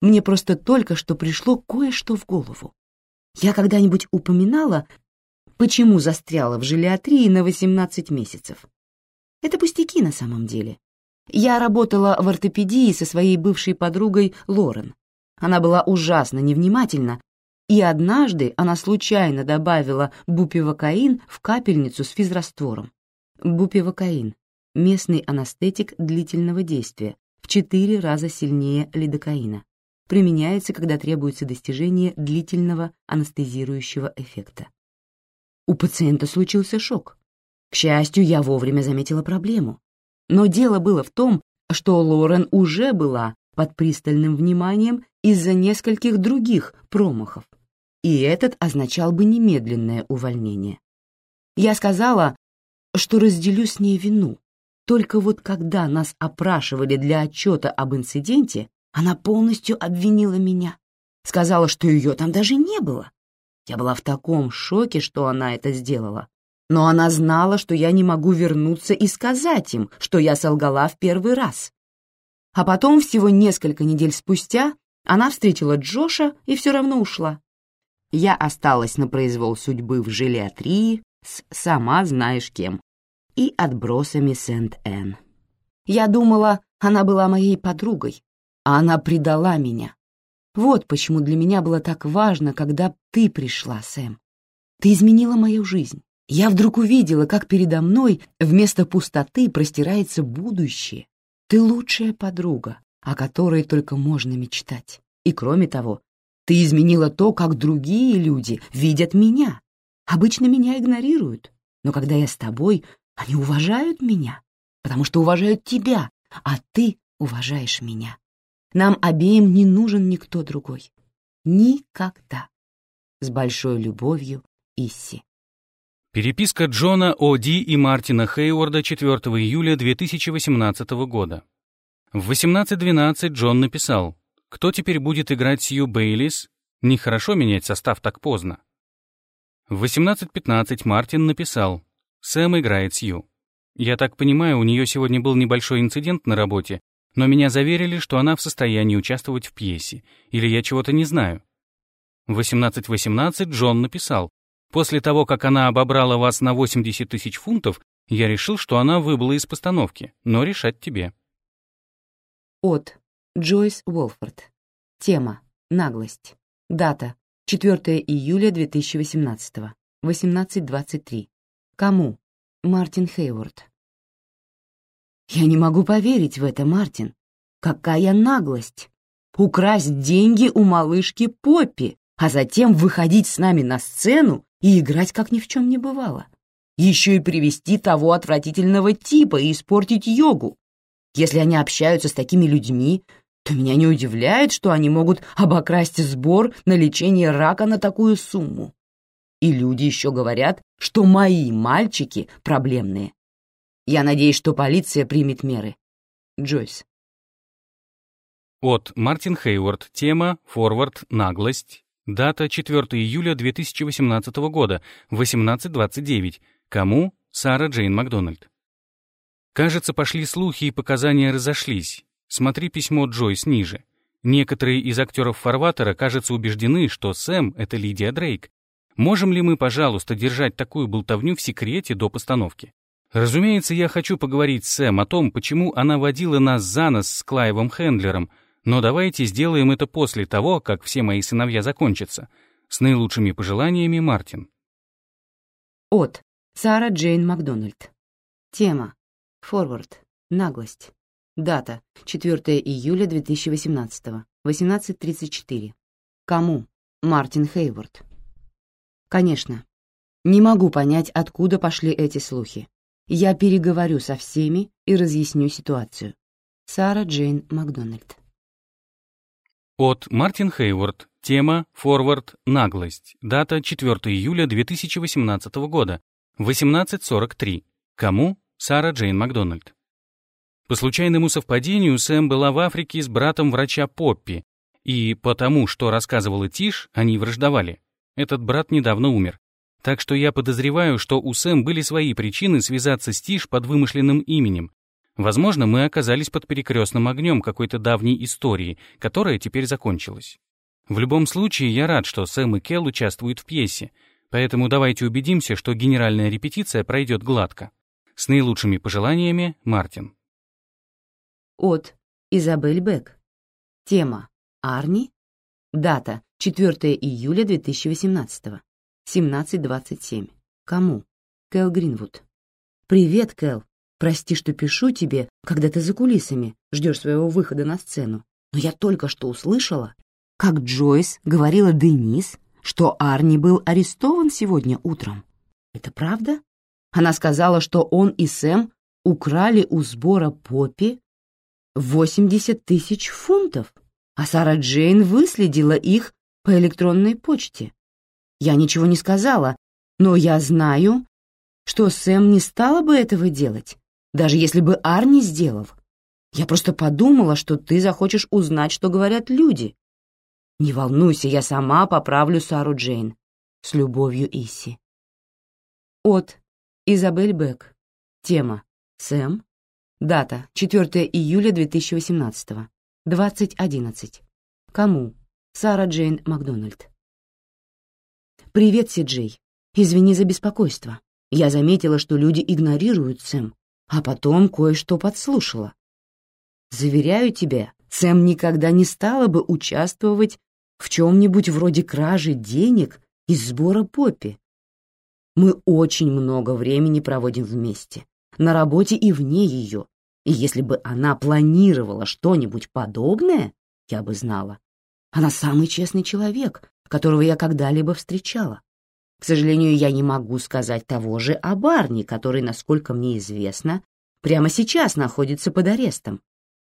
[SPEAKER 2] Мне просто только что пришло кое-что в голову. Я когда-нибудь упоминала, почему застряла в желиатрии на 18 месяцев. Это пустяки на самом деле. Я работала в ортопедии со своей бывшей подругой Лорен. Она была ужасно невнимательна и однажды она случайно добавила бупивокаин в капельницу с физраствором. Бупивокаин — местный анестетик длительного действия, в четыре раза сильнее лидокаина. Применяется, когда требуется достижение длительного анестезирующего эффекта. У пациента случился шок. К счастью, я вовремя заметила проблему. Но дело было в том, что Лорен уже была под пристальным вниманием из-за нескольких других промахов и этот означал бы немедленное увольнение. Я сказала, что разделю с ней вину, только вот когда нас опрашивали для отчета об инциденте, она полностью обвинила меня. Сказала, что ее там даже не было. Я была в таком шоке, что она это сделала. Но она знала, что я не могу вернуться и сказать им, что я солгала в первый раз. А потом, всего несколько недель спустя, она встретила Джоша и все равно ушла я осталась на произвол судьбы в желиатрии с сама знаешь кем и отбросами Сент-Энн. Я думала, она была моей подругой, а она предала меня. Вот почему для меня было так важно, когда ты пришла, Сэм. Ты изменила мою жизнь. Я вдруг увидела, как передо мной вместо пустоты простирается будущее. Ты лучшая подруга, о которой только можно мечтать. И кроме того, ты изменила то, как другие люди видят меня. Обычно меня игнорируют, но когда я с тобой, они уважают меня, потому что уважают тебя, а ты уважаешь меня. Нам обеим не нужен никто другой. Никогда. С большой любовью, Исси.
[SPEAKER 1] Переписка Джона О'Ди и Мартина Хейворда 4 июля 2018 года. В 18.12 Джон написал, «Кто теперь будет играть Сью Бейлис? Нехорошо менять состав так поздно». В 18.15 Мартин написал, «Сэм играет Сью». Я так понимаю, у нее сегодня был небольшой инцидент на работе, но меня заверили, что она в состоянии участвовать в пьесе, или я чего-то не знаю. В 18.18 Джон написал, «После того, как она обобрала вас на 80 тысяч фунтов, я решил, что она выбыла из постановки, но решать тебе».
[SPEAKER 2] От Джойс Уолфорд. Тема «Наглость». Дата 4 июля 2018. 18.23. Кому? Мартин Хейворд. Я не могу поверить в это, Мартин. Какая наглость! Украсть деньги у малышки Поппи, а затем выходить с нами на сцену и играть, как ни в чем не бывало. Еще и привести того отвратительного типа и испортить йогу. Если они общаются с такими людьми, то меня не удивляет, что они могут обокрасть сбор на лечение рака на такую сумму. И люди еще говорят, что мои мальчики проблемные. Я надеюсь, что полиция примет меры. Джойс.
[SPEAKER 1] От Мартин Хейворд. Тема «Форвард. Наглость». Дата 4 июля 2018 года, 18.29. Кому? Сара Джейн Макдональд. Кажется, пошли слухи и показания разошлись. Смотри письмо Джойс ниже. Некоторые из актеров Фарватера, кажется, убеждены, что Сэм — это Лидия Дрейк, Можем ли мы, пожалуйста, держать такую болтовню в секрете до постановки? Разумеется, я хочу поговорить с Сэм о том, почему она водила нас за нос с Клайвом Хендлером, но давайте сделаем это после того, как все мои сыновья закончатся. С наилучшими пожеланиями, Мартин.
[SPEAKER 2] От Сара Джейн Макдональд. Тема. Форвард. Наглость. Дата. 4 июля 2018. 18.34. Кому? Мартин Хейворд. Конечно. Не могу понять, откуда пошли эти слухи. Я переговорю со всеми и разъясню ситуацию. Сара Джейн Макдональд.
[SPEAKER 1] От Мартин Хейворд. Тема «Форвард. Наглость». Дата 4 июля 2018 года. 18.43. Кому? Сара Джейн Макдональд. По случайному совпадению Сэм была в Африке с братом врача Поппи, и потому, что рассказывала Тиш, они враждовали. Этот брат недавно умер. Так что я подозреваю, что у Сэм были свои причины связаться с Тиш под вымышленным именем. Возможно, мы оказались под перекрестным огнем какой-то давней истории, которая теперь закончилась. В любом случае, я рад, что Сэм и Келл участвуют в пьесе, поэтому давайте убедимся, что генеральная репетиция пройдет гладко. С наилучшими пожеланиями, Мартин.
[SPEAKER 2] От Изабель Бек. Тема «Арни». Дата 4 июля 2018. 17.27. Кому? Кэл Гринвуд. «Привет, Кэл. Прости, что пишу тебе, когда ты за кулисами, ждешь своего выхода на сцену. Но я только что услышала, как Джойс говорила Денис, что Арни был арестован сегодня утром. Это правда? Она сказала, что он и Сэм украли у сбора Поппи 80 тысяч фунтов, а Сара Джейн выследила их по электронной почте. Я ничего не сказала, но я знаю, что Сэм не стала бы этого делать, даже если бы Арни сделал. Я просто подумала, что ты захочешь узнать, что говорят люди. Не волнуйся, я сама поправлю Сару Джейн. С любовью, Исси. От Изабель Бек. Тема Сэм. Дата 4 июля 2018. 20.11. Кому? Сара Джейн Макдональд. «Привет, Си-Джей. Извини за беспокойство. Я заметила, что люди игнорируют Сэм, а потом кое-что подслушала. Заверяю тебя, Сэм никогда не стала бы участвовать в чем-нибудь вроде кражи денег из сбора Поппи. Мы очень много времени проводим вместе, на работе и вне ее, и если бы она планировала что-нибудь подобное, я бы знала, она самый честный человек, которого я когда-либо встречала. К сожалению, я не могу сказать того же о Барни, который, насколько мне известно, прямо сейчас находится под арестом.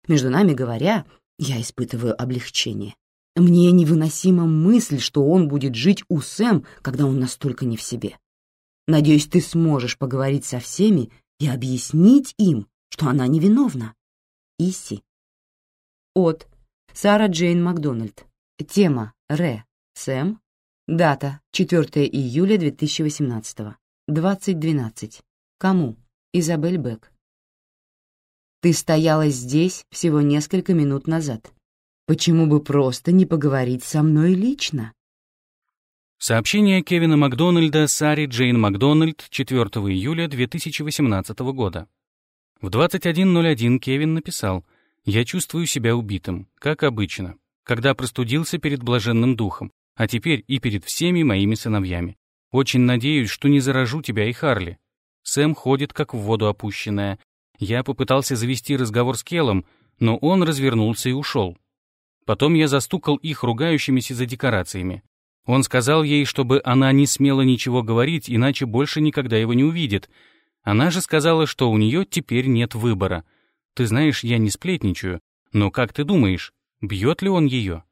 [SPEAKER 2] Между нами говоря, я испытываю облегчение. Мне невыносима мысль, что он будет жить у Сэм, когда он настолько не в себе. Надеюсь, ты сможешь поговорить со всеми и объяснить им, что она невиновна. Иси, От Сара Джейн Макдональд. Тема Ре. Сэм. Дата 4 июля 2018. 20.12. Кому? Изабель Бек. Ты стояла здесь всего несколько минут назад. Почему бы просто не поговорить со мной лично?
[SPEAKER 1] Сообщение Кевина Макдональда Саре Джейн Макдональд 4 июля 2018 года. В 21.01 Кевин написал «Я чувствую себя убитым, как обычно, когда простудился перед блаженным духом, а теперь и перед всеми моими сыновьями. Очень надеюсь, что не заражу тебя и Харли. Сэм ходит как в воду опущенная, я попытался завести разговор с Келлом, но он развернулся и ушел. Потом я застукал их ругающимися за декорациями. Он сказал ей, чтобы она не смела ничего говорить, иначе больше никогда его не увидит. Она же сказала, что у нее теперь нет выбора. Ты знаешь, я не сплетничаю, но как ты думаешь, бьет ли он ее?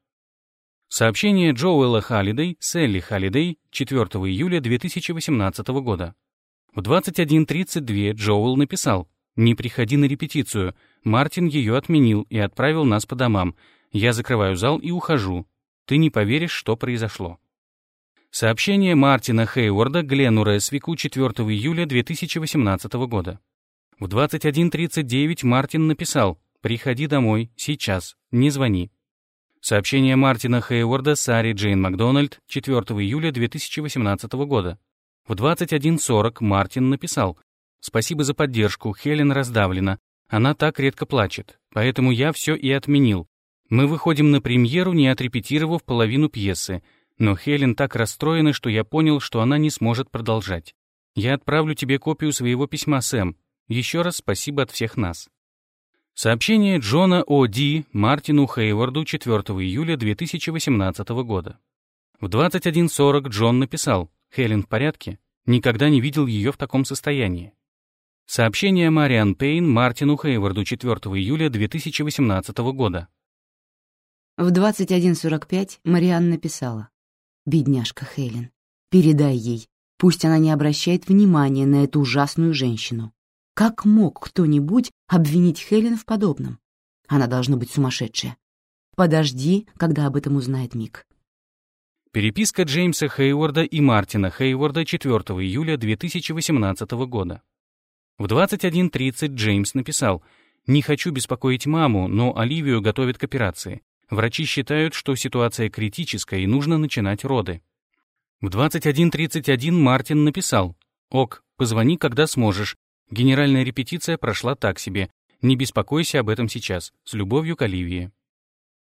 [SPEAKER 1] Сообщение Джоуэла Халлидей, Селли Халлидей, 4 июля 2018 года. В 21.32 Джоуэл написал «Не приходи на репетицию. Мартин ее отменил и отправил нас по домам. Я закрываю зал и ухожу. Ты не поверишь, что произошло». Сообщение Мартина Хейворда Глену Ресвику 4 июля 2018 года. В 21.39 Мартин написал «Приходи домой, сейчас, не звони». Сообщение Мартина Хейворда Саре Джейн Макдональд 4 июля 2018 года. В 21.40 Мартин написал Спасибо за поддержку, Хелен раздавлена. Она так редко плачет, поэтому я все и отменил. Мы выходим на премьеру, не отрепетировав половину пьесы, но Хелен так расстроена, что я понял, что она не сможет продолжать. Я отправлю тебе копию своего письма, Сэм. Еще раз спасибо от всех нас. Сообщение Джона О. Ди Мартину Хейварду 4 июля 2018 года. В 21.40 Джон написал «Хелен в порядке? Никогда не видел ее в таком состоянии. Сообщение Мариан Пейн Мартину Хейварду 4 июля 2018 года.
[SPEAKER 2] В 21.45 Мариан написала. «Бедняжка Хелен, передай ей, пусть она не обращает внимания на эту ужасную женщину. Как мог кто-нибудь обвинить Хелен в подобном? Она должна быть сумасшедшая. Подожди, когда об этом узнает Мик».
[SPEAKER 1] Переписка Джеймса Хейворда и Мартина Хейворда 4 июля 2018 года. В 21.30 Джеймс написал «Не хочу беспокоить маму, но Оливию готовят к операции. Врачи считают, что ситуация критическая и нужно начинать роды». В 21.31 Мартин написал «Ок, позвони, когда сможешь. Генеральная репетиция прошла так себе. Не беспокойся об этом сейчас. С любовью к Оливии».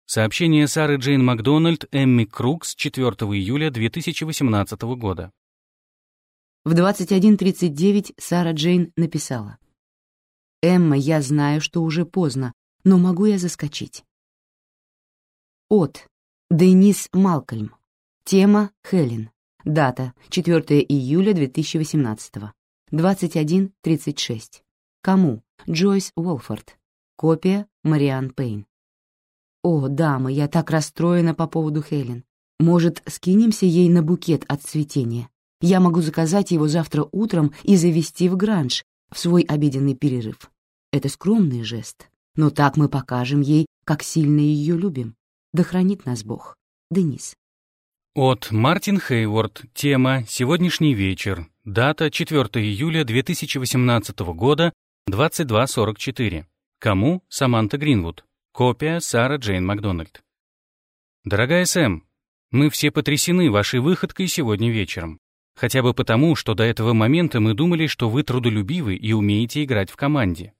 [SPEAKER 1] Сообщение Сары Джейн Макдональд Эмми Крукс 4 июля 2018 года.
[SPEAKER 2] В 21.39 Сара Джейн написала. «Эмма, я знаю, что уже поздно, но могу я заскочить?» От. Денис Малкольм. Тема Хелен. Дата 4 июля 2018. 21.36. Кому? Джойс Уолфорд. Копия Мариан Пейн. О, дама, я так расстроена по поводу Хелен. Может, скинемся ей на букет от цветения? Я могу заказать его завтра утром и завести в гранж в свой обеденный перерыв. Это скромный жест, но так мы покажем ей, как сильно ее любим. Да хранит нас Бог. Денис.
[SPEAKER 1] От Мартин Хейворд. Тема «Сегодняшний вечер». Дата 4 июля 2018 года, 22.44. Кому? Саманта Гринвуд. Копия Сара Джейн Макдональд. Дорогая Сэм, мы все потрясены вашей выходкой сегодня вечером. Хотя бы потому, что до этого момента мы думали, что вы трудолюбивы и умеете играть в команде.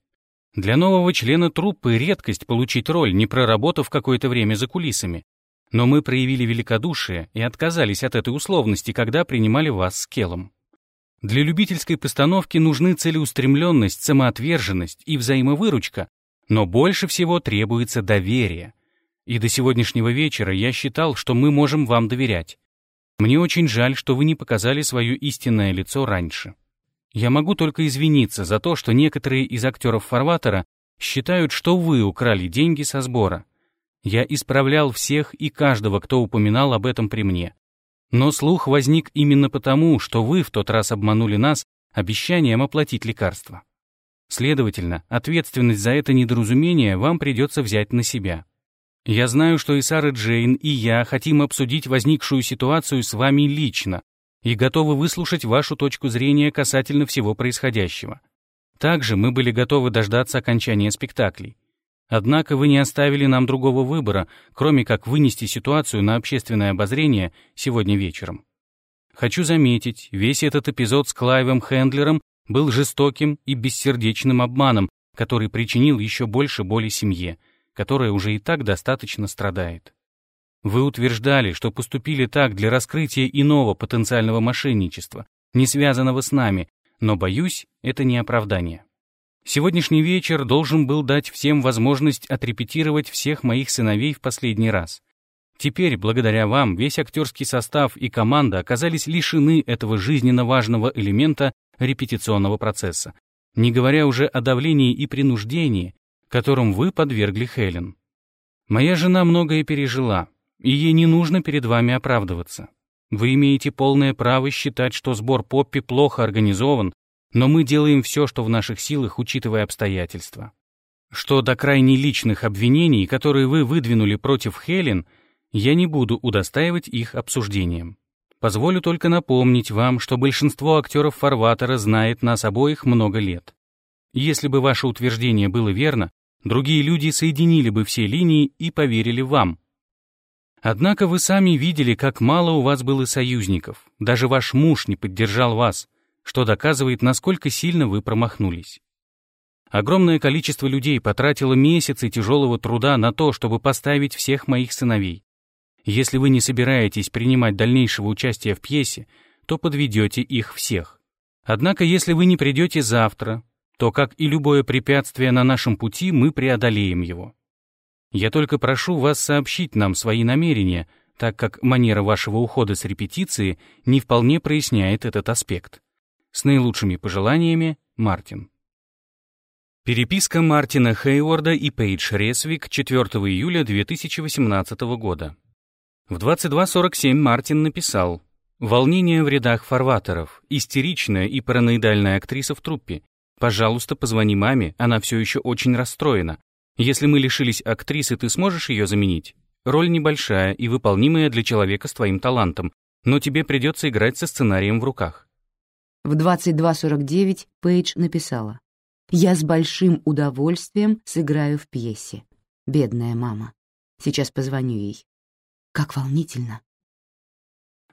[SPEAKER 1] Для нового члена труппы редкость получить роль, не проработав какое-то время за кулисами. Но мы проявили великодушие и отказались от этой условности, когда принимали вас с Келом. Для любительской постановки нужны целеустремленность, самоотверженность и взаимовыручка, но больше всего требуется доверие. И до сегодняшнего вечера я считал, что мы можем вам доверять. Мне очень жаль, что вы не показали свое истинное лицо раньше. Я могу только извиниться за то, что некоторые из актеров «Фарватера» считают, что вы украли деньги со сбора. Я исправлял всех и каждого, кто упоминал об этом при мне. Но слух возник именно потому, что вы в тот раз обманули нас обещанием оплатить лекарства. Следовательно, ответственность за это недоразумение вам придется взять на себя. Я знаю, что и Сара Джейн, и я хотим обсудить возникшую ситуацию с вами лично и готовы выслушать вашу точку зрения касательно всего происходящего. Также мы были готовы дождаться окончания спектаклей. Однако вы не оставили нам другого выбора, кроме как вынести ситуацию на общественное обозрение сегодня вечером. Хочу заметить, весь этот эпизод с Клайвом Хендлером был жестоким и бессердечным обманом, который причинил еще больше боли семье, которая уже и так достаточно страдает. Вы утверждали, что поступили так для раскрытия иного потенциального мошенничества, не связанного с нами, но, боюсь, это не оправдание. Сегодняшний вечер должен был дать всем возможность отрепетировать всех моих сыновей в последний раз. Теперь, благодаря вам, весь актерский состав и команда оказались лишены этого жизненно важного элемента репетиционного процесса, не говоря уже о давлении и принуждении, которым вы подвергли Хелен. Моя жена многое пережила, и ей не нужно перед вами оправдываться. Вы имеете полное право считать, что сбор Поппи плохо организован, но мы делаем все, что в наших силах, учитывая обстоятельства. Что до крайне личных обвинений, которые вы выдвинули против Хелен, я не буду удостаивать их обсуждением. Позволю только напомнить вам, что большинство актеров Фарватера знает нас обоих много лет. Если бы ваше утверждение было верно, другие люди соединили бы все линии и поверили вам. Однако вы сами видели, как мало у вас было союзников. Даже ваш муж не поддержал вас, что доказывает, насколько сильно вы промахнулись. Огромное количество людей потратило месяцы тяжелого труда на то, чтобы поставить всех моих сыновей. Если вы не собираетесь принимать дальнейшего участия в пьесе, то подведете их всех. Однако, если вы не придете завтра, то, как и любое препятствие на нашем пути, мы преодолеем его. Я только прошу вас сообщить нам свои намерения, так как манера вашего ухода с репетиции не вполне проясняет этот аспект. С наилучшими пожеланиями, Мартин. Переписка Мартина Хейворда и Пейдж Ресвик 4 июля 2018 года. В 22.47 Мартин написал «Волнение в рядах фарватеров, истеричная и параноидальная актриса в труппе. Пожалуйста, позвони маме, она все еще очень расстроена. Если мы лишились актрисы, ты сможешь ее заменить? Роль небольшая и выполнимая для человека с твоим талантом, но тебе придется играть со сценарием в руках.
[SPEAKER 2] В 22.49 Пейдж написала. «Я с большим удовольствием сыграю в пьесе. Бедная мама. Сейчас позвоню ей. Как волнительно».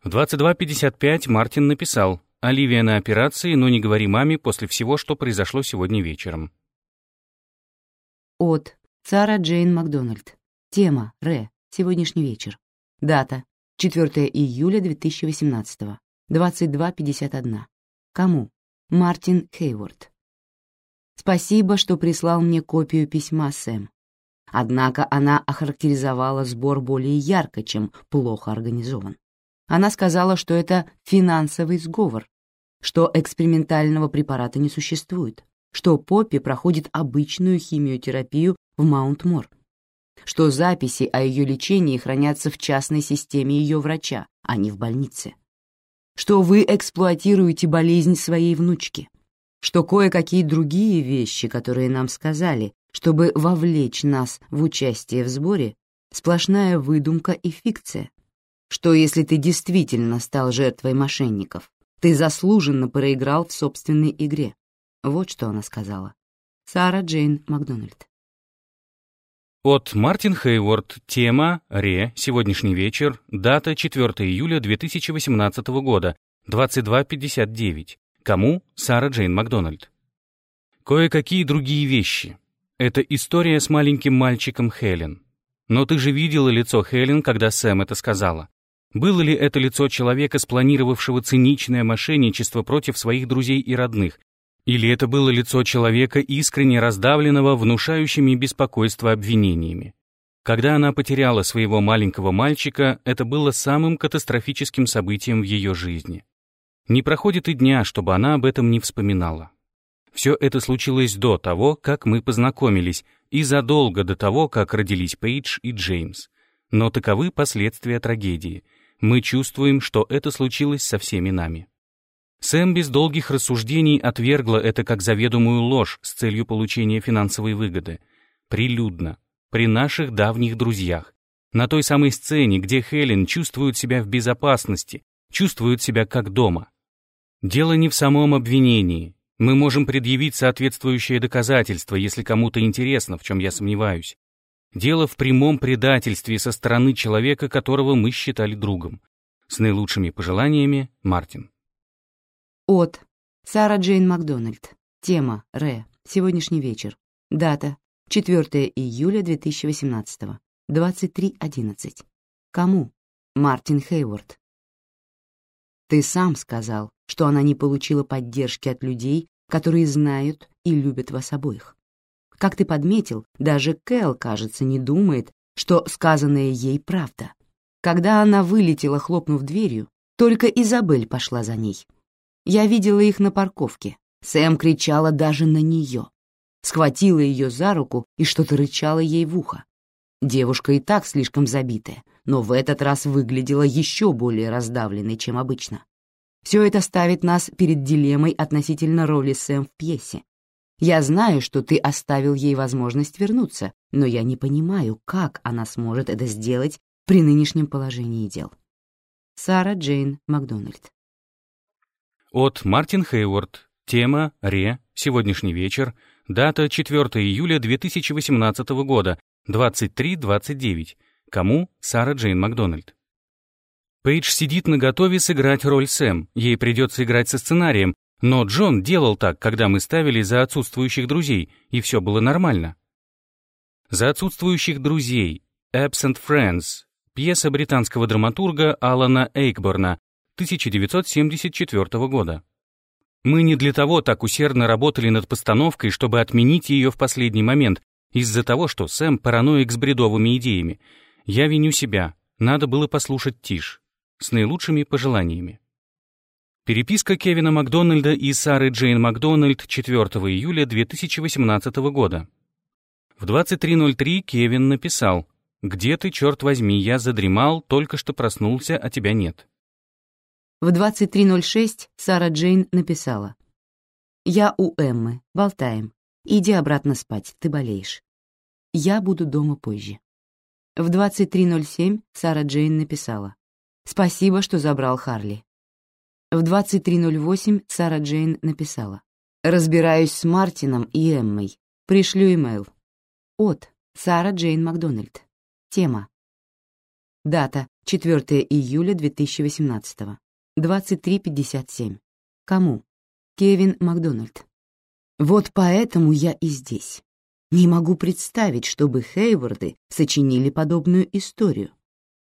[SPEAKER 1] В 22.55 Мартин написал. «Оливия на операции, но не говори маме после всего, что произошло сегодня вечером».
[SPEAKER 2] От Сара Джейн Макдональд. Тема Ре. Сегодняшний вечер. Дата 4 июля 2018. 22.51. Кому? Мартин Хейворд. Спасибо, что прислал мне копию письма Сэм. Однако она охарактеризовала сбор более ярко, чем плохо организован. Она сказала, что это финансовый сговор, что экспериментального препарата не существует, что Поппи проходит обычную химиотерапию в Маунт-Мор, что записи о ее лечении хранятся в частной системе ее врача, а не в больнице, что вы эксплуатируете болезнь своей внучки, что кое-какие другие вещи, которые нам сказали, чтобы вовлечь нас в участие в сборе, сплошная выдумка и фикция, что если ты действительно стал жертвой мошенников, ты заслуженно проиграл в собственной игре, вот что она сказала. Сара Джейн Макдональд.
[SPEAKER 1] От Мартин Хейворд. Тема «Ре. Сегодняшний вечер». Дата 4 июля 2018 года. 22.59. Кому? Сара Джейн Макдональд. Кое-какие другие вещи. Это история с маленьким мальчиком Хелен. Но ты же видела лицо Хелен, когда Сэм это сказала. Было ли это лицо человека, спланировавшего циничное мошенничество против своих друзей и родных, или это было лицо человека, искренне раздавленного, внушающими беспокойство обвинениями? Когда она потеряла своего маленького мальчика, это было самым катастрофическим событием в ее жизни. Не проходит и дня, чтобы она об этом не вспоминала. Все это случилось до того, как мы познакомились, и задолго до того, как родились Пейдж и Джеймс. Но таковы последствия трагедии. Мы чувствуем, что это случилось со всеми нами. Сэм без долгих рассуждений отвергла это как заведомую ложь с целью получения финансовой выгоды. Прилюдно. при наших давних друзьях. На той самой сцене, где Хелен чувствует себя в безопасности, чувствует себя как дома. Дело не в самом обвинении. Мы можем предъявить соответствующее доказательство, если кому-то интересно, в чем я сомневаюсь. Дело в прямом предательстве со стороны человека, которого мы считали другом. С наилучшими пожеланиями, Мартин.
[SPEAKER 2] От. Сара Джейн Макдональд. Тема. Ре. Сегодняшний вечер. Дата. 4 июля 2018. 23.11. Кому? Мартин Хейворд. Ты сам сказал, что она не получила поддержки от людей, которые знают и любят вас обоих. Как ты подметил, даже Кэл, кажется, не думает, что сказанное ей правда. Когда она вылетела, хлопнув дверью, только Изабель пошла за ней. Я видела их на парковке. Сэм кричала даже на нее. Схватила ее за руку и что-то рычала ей в ухо. Девушка и так слишком забитая, но в этот раз выглядела еще более раздавленной, чем обычно. Все это ставит нас перед дилеммой относительно роли Сэм в пьесе. Я знаю, что ты оставил ей возможность вернуться, но я не понимаю, как она сможет это сделать при нынешнем положении дел. Сара Джейн Макдональд.
[SPEAKER 1] От Мартин Хейворд. Тема «Ре. Сегодняшний вечер». Дата 4 июля 2018 года. 23.29. Кому? Сара Джейн Макдональд. Пейдж сидит на готове сыграть роль Сэм. Ей придется играть со сценарием, но Джон делал так, когда мы ставили за отсутствующих друзей, и все было нормально. За отсутствующих друзей. Absent Friends. Пьеса британского драматурга Алана Эйкборна 1974 года. Мы не для того так усердно работали над постановкой, чтобы отменить ее в последний момент, из-за того, что Сэм параноик с бредовыми идеями. Я виню себя. Надо было послушать Тиш. С наилучшими пожеланиями. Переписка Кевина Макдональда и Сары Джейн Макдональд 4 июля 2018 года. В 23.03 Кевин написал «Где ты, черт возьми, я задремал, только что проснулся, а тебя нет».
[SPEAKER 2] В 23.06 Сара Джейн написала «Я у Эммы, болтаем. Иди обратно спать, ты болеешь. Я буду дома позже». В 23.07 Сара Джейн написала «Спасибо, что забрал Харли. В 23.08 Сара Джейн написала. «Разбираюсь с Мартином и Эммой. Пришлю имейл. От Сара Джейн Макдональд. Тема. Дата 4 июля 2018. 23.57. Кому? Кевин Макдональд. Вот поэтому я и здесь. Не могу представить, чтобы Хейварды сочинили подобную историю.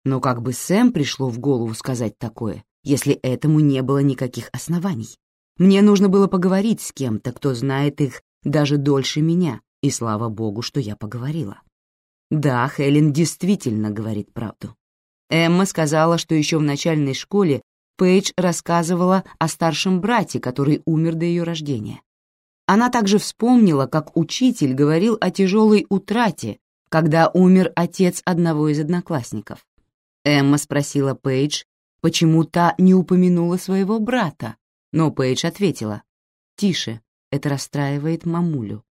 [SPEAKER 2] Но как бы Сэм пришло в голову сказать такое, если этому не было никаких оснований. Мне нужно было поговорить с кем-то, кто знает их даже дольше меня, и слава богу, что я поговорила. Да, Хелен действительно говорит правду. Эмма сказала, что еще в начальной школе Пейдж рассказывала о старшем брате, который умер до ее рождения. Она также вспомнила, как учитель говорил о тяжелой утрате, когда умер отец одного из одноклассников. Эмма спросила Пейдж, почему та не упомянула своего брата, но Пейдж ответила, «Тише, это расстраивает мамулю».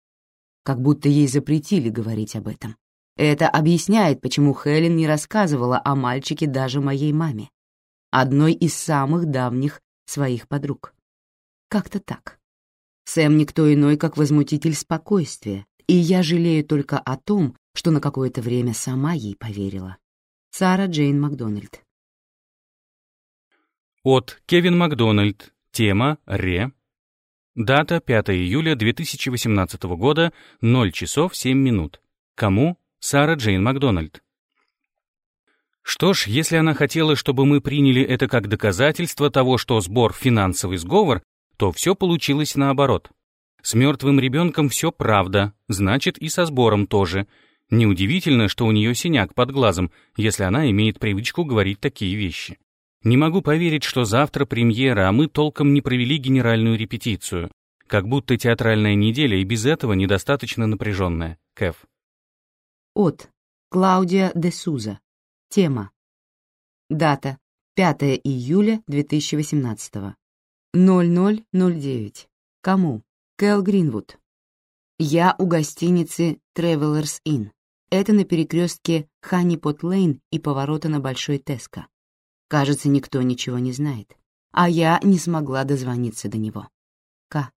[SPEAKER 2] Как будто ей запретили говорить об этом. Это объясняет, почему Хелен не рассказывала о мальчике даже моей маме, одной из самых давних своих подруг. Как-то так. Сэм никто иной, как возмутитель спокойствия, и я жалею только о том, что на какое-то время сама ей поверила. Сара Джейн Макдональд.
[SPEAKER 1] От Кевин Макдональд. Тема «Ре». Дата 5 июля 2018 года, 0 часов 7 минут. Кому? Сара Джейн Макдональд. Что ж, если она хотела, чтобы мы приняли это как доказательство того, что сбор — финансовый сговор, то все получилось наоборот. С мертвым ребенком все правда, значит и со сбором тоже. Неудивительно, что у нее синяк под глазом, если она имеет привычку говорить такие вещи. Не могу поверить, что завтра премьера, а мы толком не провели генеральную репетицию. Как будто театральная неделя и без этого недостаточно напряженная. Кэф.
[SPEAKER 2] От. Клаудия де Суза. Тема. Дата. 5 июля 2018. 0009. Кому? Кэл Гринвуд. Я у гостиницы Travelers Inn. Это на перекрестке Ханнипот-Лейн и поворота на Большой Теско. Кажется, никто ничего не знает. А я не смогла дозвониться до него. К.